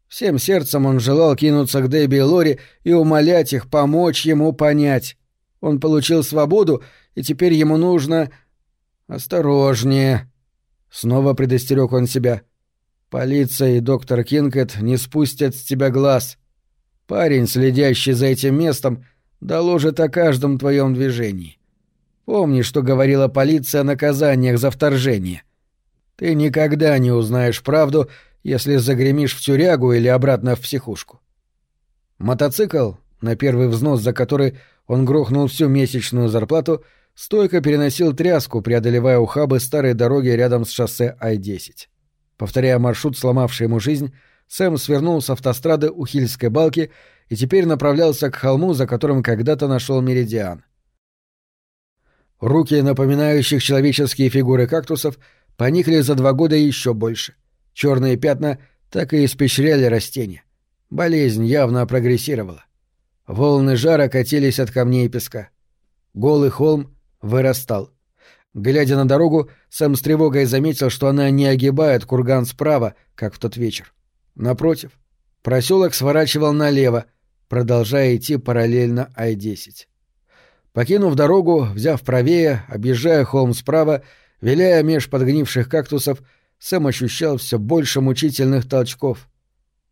Всем сердцем он желал кинуться к Дебби и Лори и умолять их помочь ему понять. Он получил свободу, и теперь ему нужно... Осторожнее. Снова предостерег он себя. Полиция и доктор Кинкет не спустят с тебя глаз. Парень, следящий за этим местом, доложит о каждом твоем движении. Помни, что говорила полиция о наказаниях за вторжение. Ты никогда не узнаешь правду, если загремишь в тюрягу или обратно в психушку. Мотоцикл, на первый взнос за который он грохнул всю месячную зарплату, стойко переносил тряску, преодолевая ухабы старой дороги рядом с шоссе Ай-10. Повторяя маршрут, сломавший ему жизнь, Сэм свернул с автострады у Хильской балки и теперь направлялся к холму, за которым когда-то нашел меридиан. Руки, напоминающих человеческие фигуры кактусов, поникли за два года еще больше. Черные пятна так и испещряли растения. Болезнь явно прогрессировала. Волны жара катились от камней и песка. Голый холм вырастал. Глядя на дорогу, Сэм с тревогой заметил, что она не огибает курган справа, как в тот вечер. Напротив, проселок сворачивал налево, продолжая идти параллельно Ай-10. Покинув дорогу, взяв правее, объезжая холм справа, виляя меж подгнивших кактусов, Сэм ощущал все больше мучительных толчков.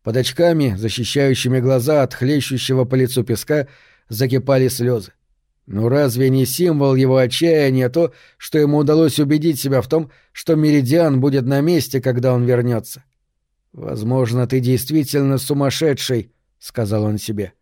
Под очками, защищающими глаза от хлещущего по лицу песка, закипали слезы. Но разве не символ его отчаяния то, что ему удалось убедить себя в том, что Меридиан будет на месте, когда он вернется? «Возможно, ты действительно сумасшедший», — сказал он себе.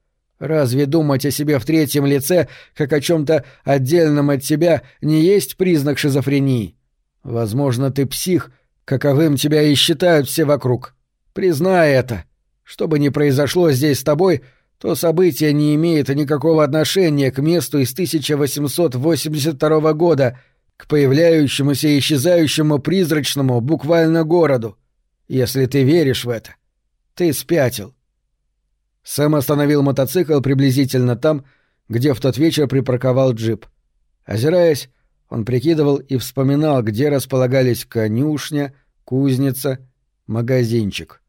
«Разве думать о себе в третьем лице, как о чем-то отдельном от тебя, не есть признак шизофрении? Возможно, ты псих, каковым тебя и считают все вокруг. Признай это. Что бы ни произошло здесь с тобой, то событие не имеет никакого отношения к месту из 1882 года, к появляющемуся и исчезающему призрачному буквально городу. Если ты веришь в это, ты спятил. Сэм остановил мотоцикл приблизительно там, где в тот вечер припарковал джип. Озираясь, он прикидывал и вспоминал, где располагались конюшня, кузница, магазинчик.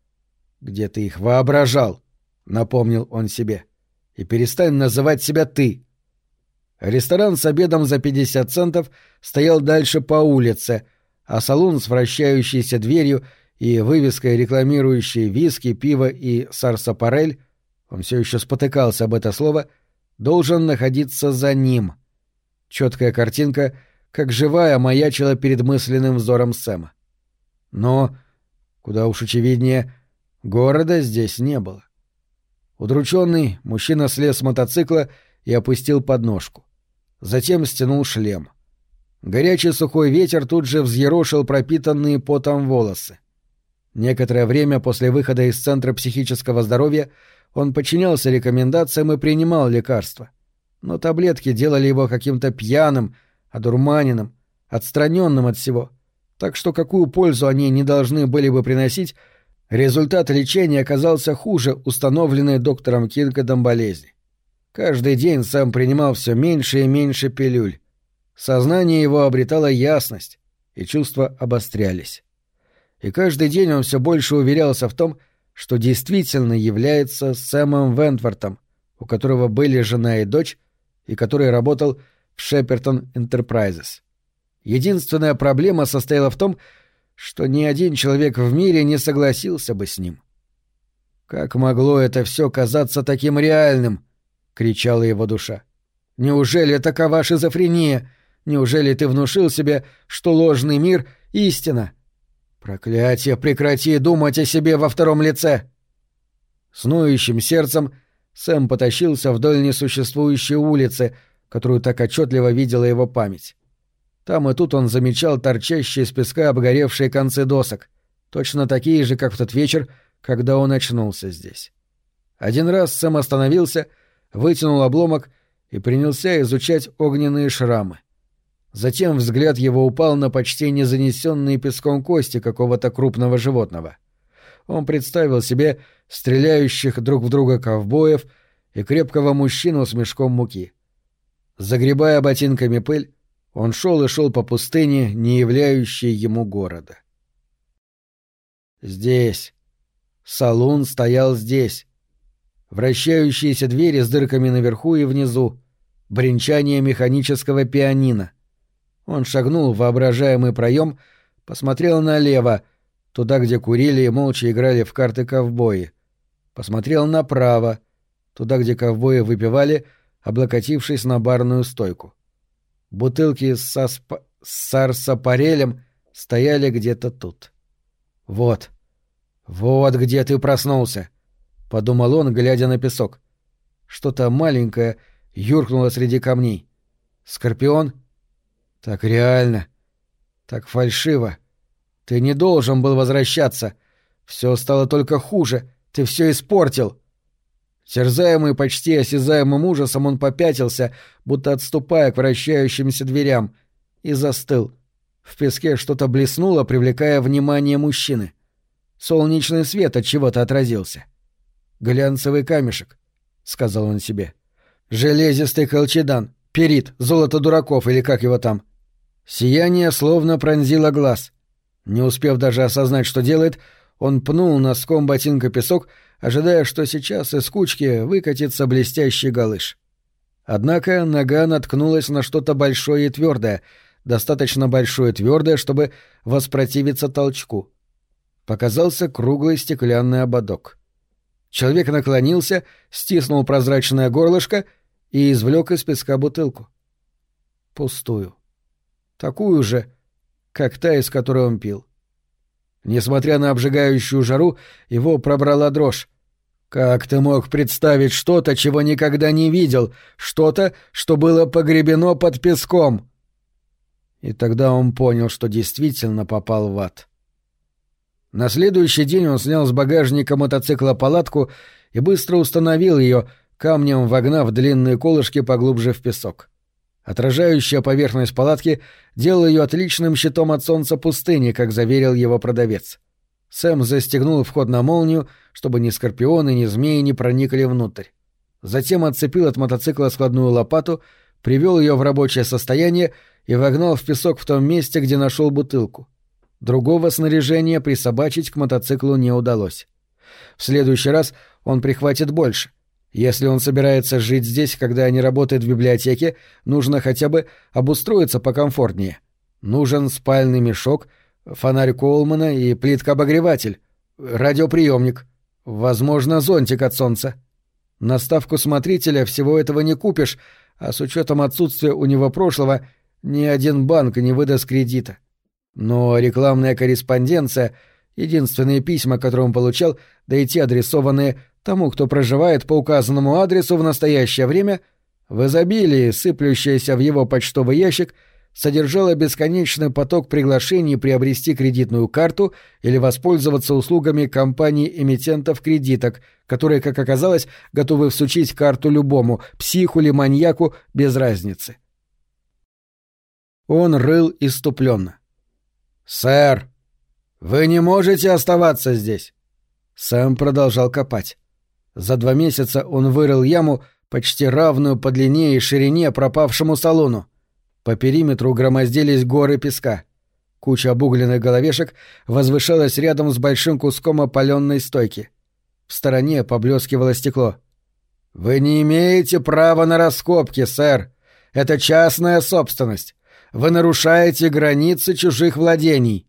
«Где ты их воображал?» — напомнил он себе. «И перестань называть себя «ты». Ресторан с обедом за 50 центов стоял дальше по улице, а салон с вращающейся дверью и вывеской, рекламирующей виски, пиво и сарсапарель, он все еще спотыкался об это слово, должен находиться за ним. Четкая картинка, как живая, маячила перед мысленным взором Сэма. Но, куда уж очевиднее, города здесь не было. Удрученный, мужчина слез с мотоцикла и опустил подножку. Затем стянул шлем. Горячий сухой ветер тут же взъерошил пропитанные потом волосы. Некоторое время после выхода из Центра психического здоровья он подчинялся рекомендациям и принимал лекарства. Но таблетки делали его каким-то пьяным, одурманенным, отстраненным от всего. Так что какую пользу они не должны были бы приносить, результат лечения оказался хуже установленной доктором Кинкадом болезни. Каждый день сам принимал все меньше и меньше пилюль. Сознание его обретало ясность, и чувства обострялись и каждый день он все больше уверялся в том, что действительно является Сэмом Вентвортом, у которого были жена и дочь, и который работал в Шепертон Enterprises. Единственная проблема состояла в том, что ни один человек в мире не согласился бы с ним. «Как могло это все казаться таким реальным?» — кричала его душа. «Неужели такова шизофрения? Неужели ты внушил себе, что ложный мир — истина?» Проклятие, прекрати думать о себе во втором лице! С ноющим сердцем Сэм потащился вдоль несуществующей улицы, которую так отчетливо видела его память. Там и тут он замечал торчащие из песка обгоревшие концы досок, точно такие же, как в тот вечер, когда он очнулся здесь. Один раз Сэм остановился, вытянул обломок и принялся изучать огненные шрамы — Затем взгляд его упал на почти не занесенные песком кости какого-то крупного животного. Он представил себе стреляющих друг в друга ковбоев и крепкого мужчину с мешком муки. Загребая ботинками пыль, он шел и шел по пустыне, не являющей ему города. Здесь. Салун стоял здесь. Вращающиеся двери с дырками наверху и внизу. Бренчание механического пианино. Он шагнул в воображаемый проем, посмотрел налево, туда, где курили и молча играли в карты ковбои. Посмотрел направо, туда, где ковбои выпивали, облокотившись на барную стойку. Бутылки с, сасп... с сарсапарелем стояли где-то тут. Вот. Вот где ты проснулся, — подумал он, глядя на песок. Что-то маленькое юркнуло среди камней. Скорпион? Так реально. Так фальшиво. Ты не должен был возвращаться. Все стало только хуже. Ты все испортил. Терзаемый почти осязаемым ужасом, он попятился, будто отступая к вращающимся дверям, и застыл. В песке что-то блеснуло, привлекая внимание мужчины. Солнечный свет от чего-то отразился. «Глянцевый камешек», — сказал он себе. «Железистый колчедан, перит, золото дураков или как его там». Сияние словно пронзило глаз. Не успев даже осознать, что делает, он пнул носком ботинка песок, ожидая, что сейчас из кучки выкатится блестящий галыш. Однако нога наткнулась на что-то большое и твердое, достаточно большое и твердое, чтобы воспротивиться толчку. Показался круглый стеклянный ободок. Человек наклонился, стиснул прозрачное горлышко и извлек из песка бутылку. Пустую. Такую же, как та, из которой он пил. Несмотря на обжигающую жару, его пробрала дрожь. Как ты мог представить что-то, чего никогда не видел, что-то, что было погребено под песком? И тогда он понял, что действительно попал в ад. На следующий день он снял с багажника мотоцикла палатку и быстро установил ее, камнем вогнав длинные колышки поглубже в песок. Отражающая поверхность палатки делала ее отличным щитом от солнца пустыни, как заверил его продавец. Сэм застегнул вход на молнию, чтобы ни скорпионы, ни змеи не проникли внутрь. Затем отцепил от мотоцикла складную лопату, привел ее в рабочее состояние и вогнал в песок в том месте, где нашел бутылку. Другого снаряжения присобачить к мотоциклу не удалось. В следующий раз он прихватит больше — если он собирается жить здесь, когда не работает в библиотеке, нужно хотя бы обустроиться покомфортнее. Нужен спальный мешок, фонарь Колмана и плитка-обогреватель, радиоприемник, возможно, зонтик от солнца. На ставку смотрителя всего этого не купишь, а с учетом отсутствия у него прошлого ни один банк не выдаст кредита. Но рекламная корреспонденция, единственные письма, которые он получал, да и те адресованные тому, кто проживает по указанному адресу в настоящее время, в изобилии, сыплющаяся в его почтовый ящик, содержала бесконечный поток приглашений приобрести кредитную карту или воспользоваться услугами компаний-эмитентов кредиток, которые, как оказалось, готовы всучить карту любому, психу или маньяку, без разницы. Он рыл иступленно. «Сэр, вы не можете оставаться здесь!» Сэм продолжал копать. За два месяца он вырыл яму, почти равную по длине и ширине пропавшему салону. По периметру громоздились горы песка. Куча обугленных головешек возвышалась рядом с большим куском опаленной стойки. В стороне поблескивало стекло. «Вы не имеете права на раскопки, сэр. Это частная собственность. Вы нарушаете границы чужих владений».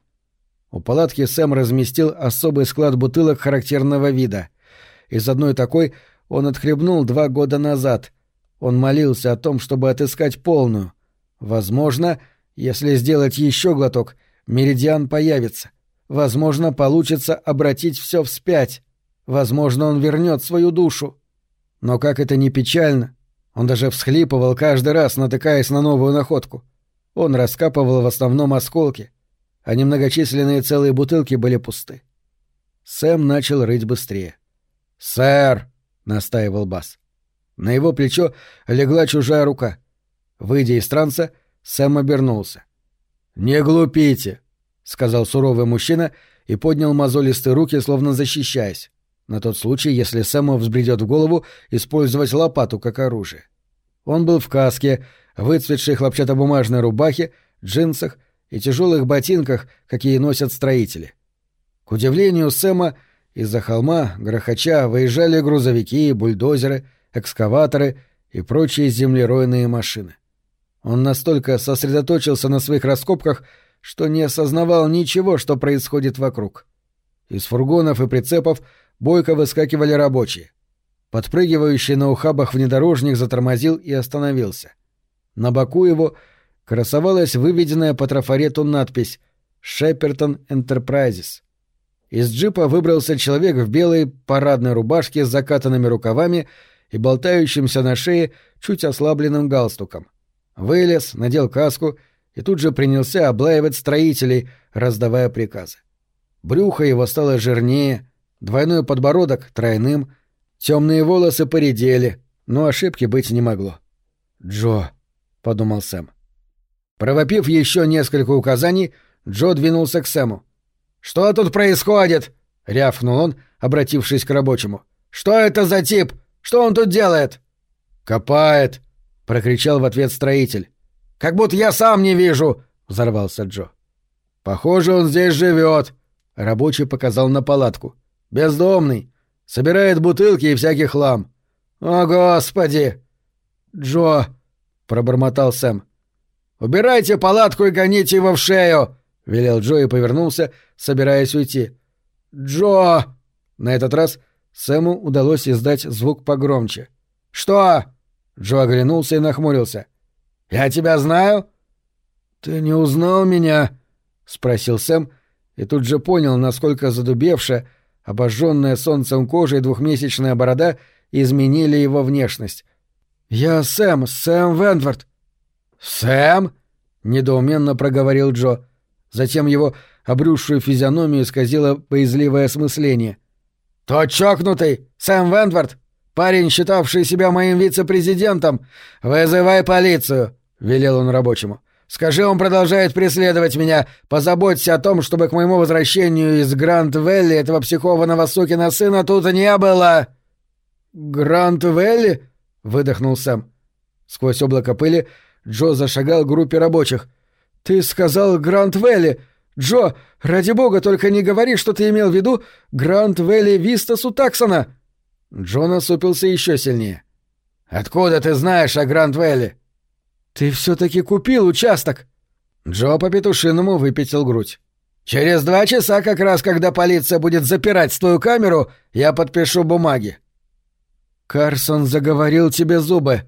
У палатки Сэм разместил особый склад бутылок характерного вида. Из одной такой он отхлебнул два года назад. Он молился о том, чтобы отыскать полную. Возможно, если сделать еще глоток, меридиан появится. Возможно, получится обратить все вспять. Возможно, он вернет свою душу. Но как это не печально, он даже всхлипывал каждый раз, натыкаясь на новую находку. Он раскапывал в основном осколки, а немногочисленные целые бутылки были пусты. Сэм начал рыть быстрее. «Сэр!» — настаивал Бас. На его плечо легла чужая рука. Выйдя из транса, Сэм обернулся. «Не глупите!» — сказал суровый мужчина и поднял мозолистые руки, словно защищаясь. На тот случай, если Сэму взбредет в голову использовать лопату как оружие. Он был в каске, выцветшей хлопчатобумажной рубахе, джинсах и тяжелых ботинках, какие носят строители. К удивлению Сэма, из-за холма, грохоча, выезжали грузовики, бульдозеры, экскаваторы и прочие землеройные машины. Он настолько сосредоточился на своих раскопках, что не осознавал ничего, что происходит вокруг. Из фургонов и прицепов бойко выскакивали рабочие. Подпрыгивающий на ухабах внедорожник затормозил и остановился. На боку его красовалась выведенная по трафарету надпись «Шепертон Энтерпрайзес». Из джипа выбрался человек в белой парадной рубашке с закатанными рукавами и болтающимся на шее чуть ослабленным галстуком. Вылез, надел каску и тут же принялся облаивать строителей, раздавая приказы. Брюхо его стало жирнее, двойной подбородок — тройным, темные волосы поредели, но ошибки быть не могло. «Джо», — подумал Сэм. Провопив еще несколько указаний, Джо двинулся к Сэму. «Что тут происходит?» — рявкнул он, обратившись к рабочему. «Что это за тип? Что он тут делает?» «Копает», — прокричал в ответ строитель. «Как будто я сам не вижу!» — взорвался Джо. «Похоже, он здесь живет», — рабочий показал на палатку. «Бездомный. Собирает бутылки и всякий хлам». «О, Господи!» «Джо!» — пробормотал Сэм. «Убирайте палатку и гоните его в шею!» — велел Джо и повернулся, собираясь уйти. «Джо!» На этот раз Сэму удалось издать звук погромче. «Что?» Джо оглянулся и нахмурился. «Я тебя знаю?» «Ты не узнал меня?» — спросил Сэм, и тут же понял, насколько задубевшая, обожженная солнцем кожа и двухмесячная борода изменили его внешность. «Я Сэм, Сэм Вентворд». «Сэм?» — недоуменно проговорил Джо. Затем его обрюзшую физиономию исказило боязливое осмысление. «Тот чокнутый! Сэм Вентворд! Парень, считавший себя моим вице-президентом! Вызывай полицию!» — велел он рабочему. «Скажи, он продолжает преследовать меня. Позаботься о том, чтобы к моему возвращению из Гранд-Велли этого психованного сукина сына тут не было!» «Гранд-Велли?» — выдохнул Сэм. Сквозь облако пыли Джо зашагал к группе рабочих. «Ты сказал Гранд-Велли! Джо, ради бога, только не говори, что ты имел в виду Гранд-Велли Вистасу Таксона!» Джо насупился еще сильнее. «Откуда ты знаешь о Гранд-Велли?» «Ты все-таки купил участок!» Джо по-петушиному выпятил грудь. «Через два часа, как раз когда полиция будет запирать твою камеру, я подпишу бумаги». «Карсон заговорил тебе зубы».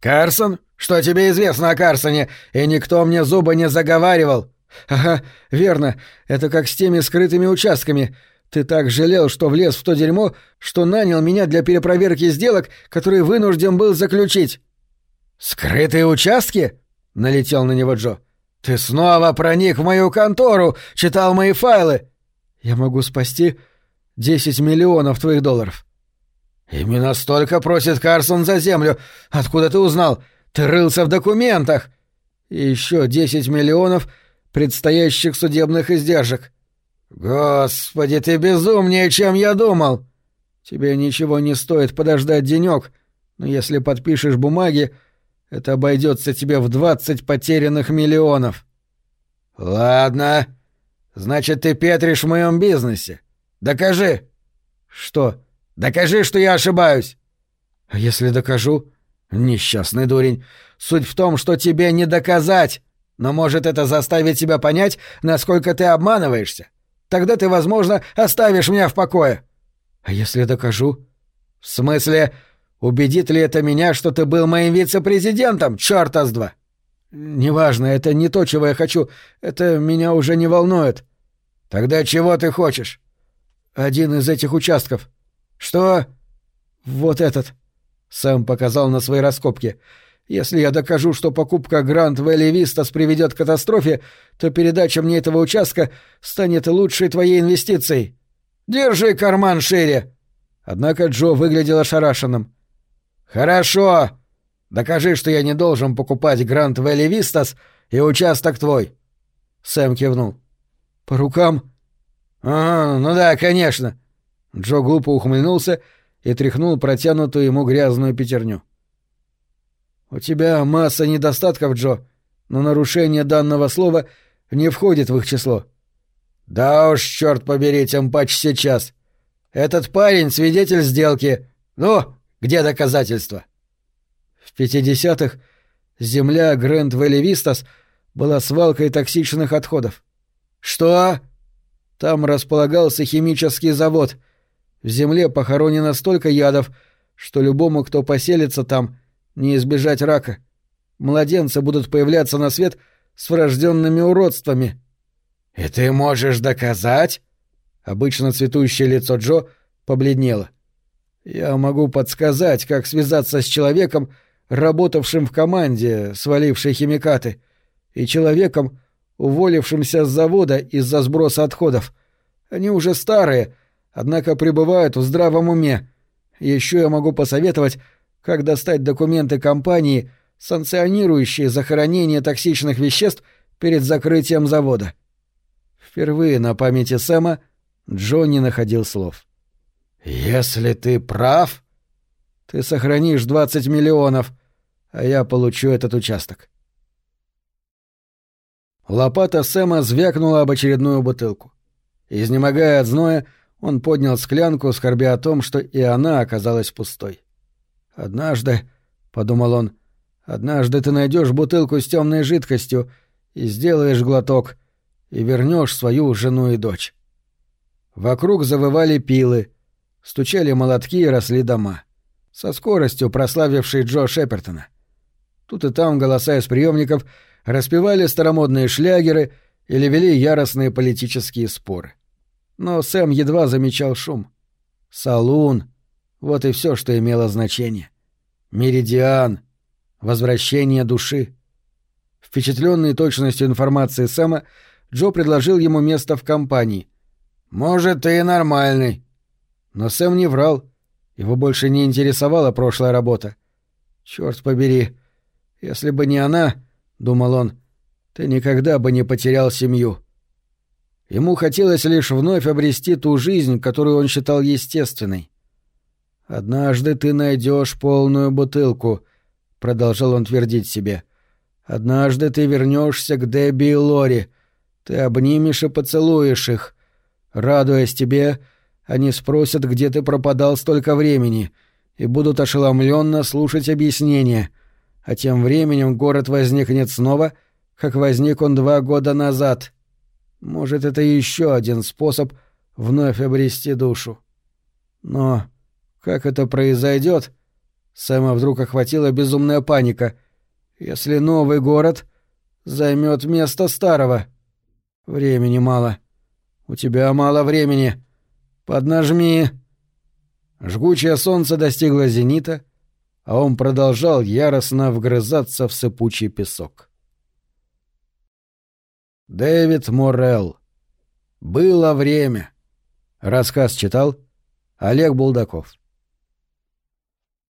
«Карсон? Что тебе известно о Карсоне? И никто мне зубы не заговаривал». «Ага, верно. Это как с теми скрытыми участками. Ты так жалел, что влез в то дерьмо, что нанял меня для перепроверки сделок, которые вынужден был заключить». «Скрытые участки?» — налетел на него Джо. «Ты снова проник в мою контору, читал мои файлы!» «Я могу спасти десять миллионов твоих долларов». «Именно столько просит Карсон за землю. Откуда ты узнал? Ты рылся в документах!» «И еще десять миллионов предстоящих судебных издержек». «Господи, ты безумнее, чем я думал!» «Тебе ничего не стоит подождать денек, но если подпишешь бумаги, это обойдется тебе в двадцать потерянных миллионов». «Ладно. Значит, ты петришь в моем бизнесе. Докажи». «Что?» «Докажи, что я ошибаюсь». «А если докажу?» «Несчастный дурень. Суть в том, что тебе не доказать. Но может это заставить тебя понять, насколько ты обманываешься. Тогда ты, возможно, оставишь меня в покое». «А если докажу?» «В смысле, убедит ли это меня, что ты был моим вице-президентом, чёрта с два?» «Неважно, это не то, чего я хочу. Это меня уже не волнует». «Тогда чего ты хочешь?» «Один из этих участков». «Что?» «Вот этот». Сэм показал на свои раскопки. Если я докажу, что покупка Гранд Вэлли Вистас приведет к катастрофе, то передача мне этого участка станет лучшей твоей инвестицией. Держи карман шире. Однако Джо выглядел ошарашенным. Хорошо. Докажи, что я не должен покупать Гранд Вэлли Вистас, и участок твой. Сэм кивнул. По рукам? А, ну да, конечно. Джо глупо ухмыльнулся и тряхнул протянутую ему грязную пятерню. У тебя масса недостатков, Джо, но нарушение данного слова не входит в их число. Да уж, черт побери, тем паче сейчас. Этот парень — свидетель сделки. Ну, где доказательства? В пятидесятых земля Грэнд Вистас была свалкой токсичных отходов. Что? Там располагался химический завод. В земле похоронено столько ядов, что любому, кто поселится там, не избежать рака. Младенцы будут появляться на свет с врожденными уродствами. «И ты можешь доказать?» Обычно цветущее лицо Джо побледнело. «Я могу подсказать, как связаться с человеком, работавшим в команде, свалившей химикаты, и человеком, уволившимся с завода из-за сброса отходов. Они уже старые, однако пребывают в здравом уме. Еще я могу посоветовать, как достать документы компании, санкционирующие захоронение токсичных веществ перед закрытием завода. Впервые на памяти Сэма Джо не находил слов. «Если ты прав...» «Ты сохранишь 20 миллионов, а я получу этот участок». Лопата Сэма звякнула об очередную бутылку. Изнемогая от зноя, он поднял склянку, скорбя о том, что и она оказалась пустой. «Однажды», — подумал он, — «однажды ты найдешь бутылку с темной жидкостью и сделаешь глоток, и вернешь свою жену и дочь». Вокруг завывали пилы, стучали молотки и росли дома. Со скоростью прославившей Джо Шепертона. Тут и там голоса из приемников распевали старомодные шлягеры или вели яростные политические споры. Но Сэм едва замечал шум. Салун — вот и все, что имело значение. Меридиан — возвращение души. Впечатленный точностью информации Сэма, Джо предложил ему место в компании. «Может, ты и нормальный». Но Сэм не врал. Его больше не интересовала прошлая работа. Черт побери, если бы не она, — думал он, — ты никогда бы не потерял семью. Ему хотелось лишь вновь обрести ту жизнь, которую он считал естественной. «Однажды ты найдешь полную бутылку», — продолжал он твердить себе. «Однажды ты вернешься к Дебби и Лори. Ты обнимешь и поцелуешь их. Радуясь тебе, они спросят, где ты пропадал столько времени, и будут ошеломленно слушать объяснения. А тем временем город возникнет снова, как возник он два года назад. Может, это еще один способ вновь обрести душу. Но как это произойдет? Сэма вдруг охватила безумная паника. Если новый город займет место старого. Времени мало. У тебя мало времени. Поднажми. Жгучее солнце достигло зенита, а он продолжал яростно вгрызаться в сыпучий песок. Дэвид Моррелл. Было время. Рассказ читал Олег Булдаков.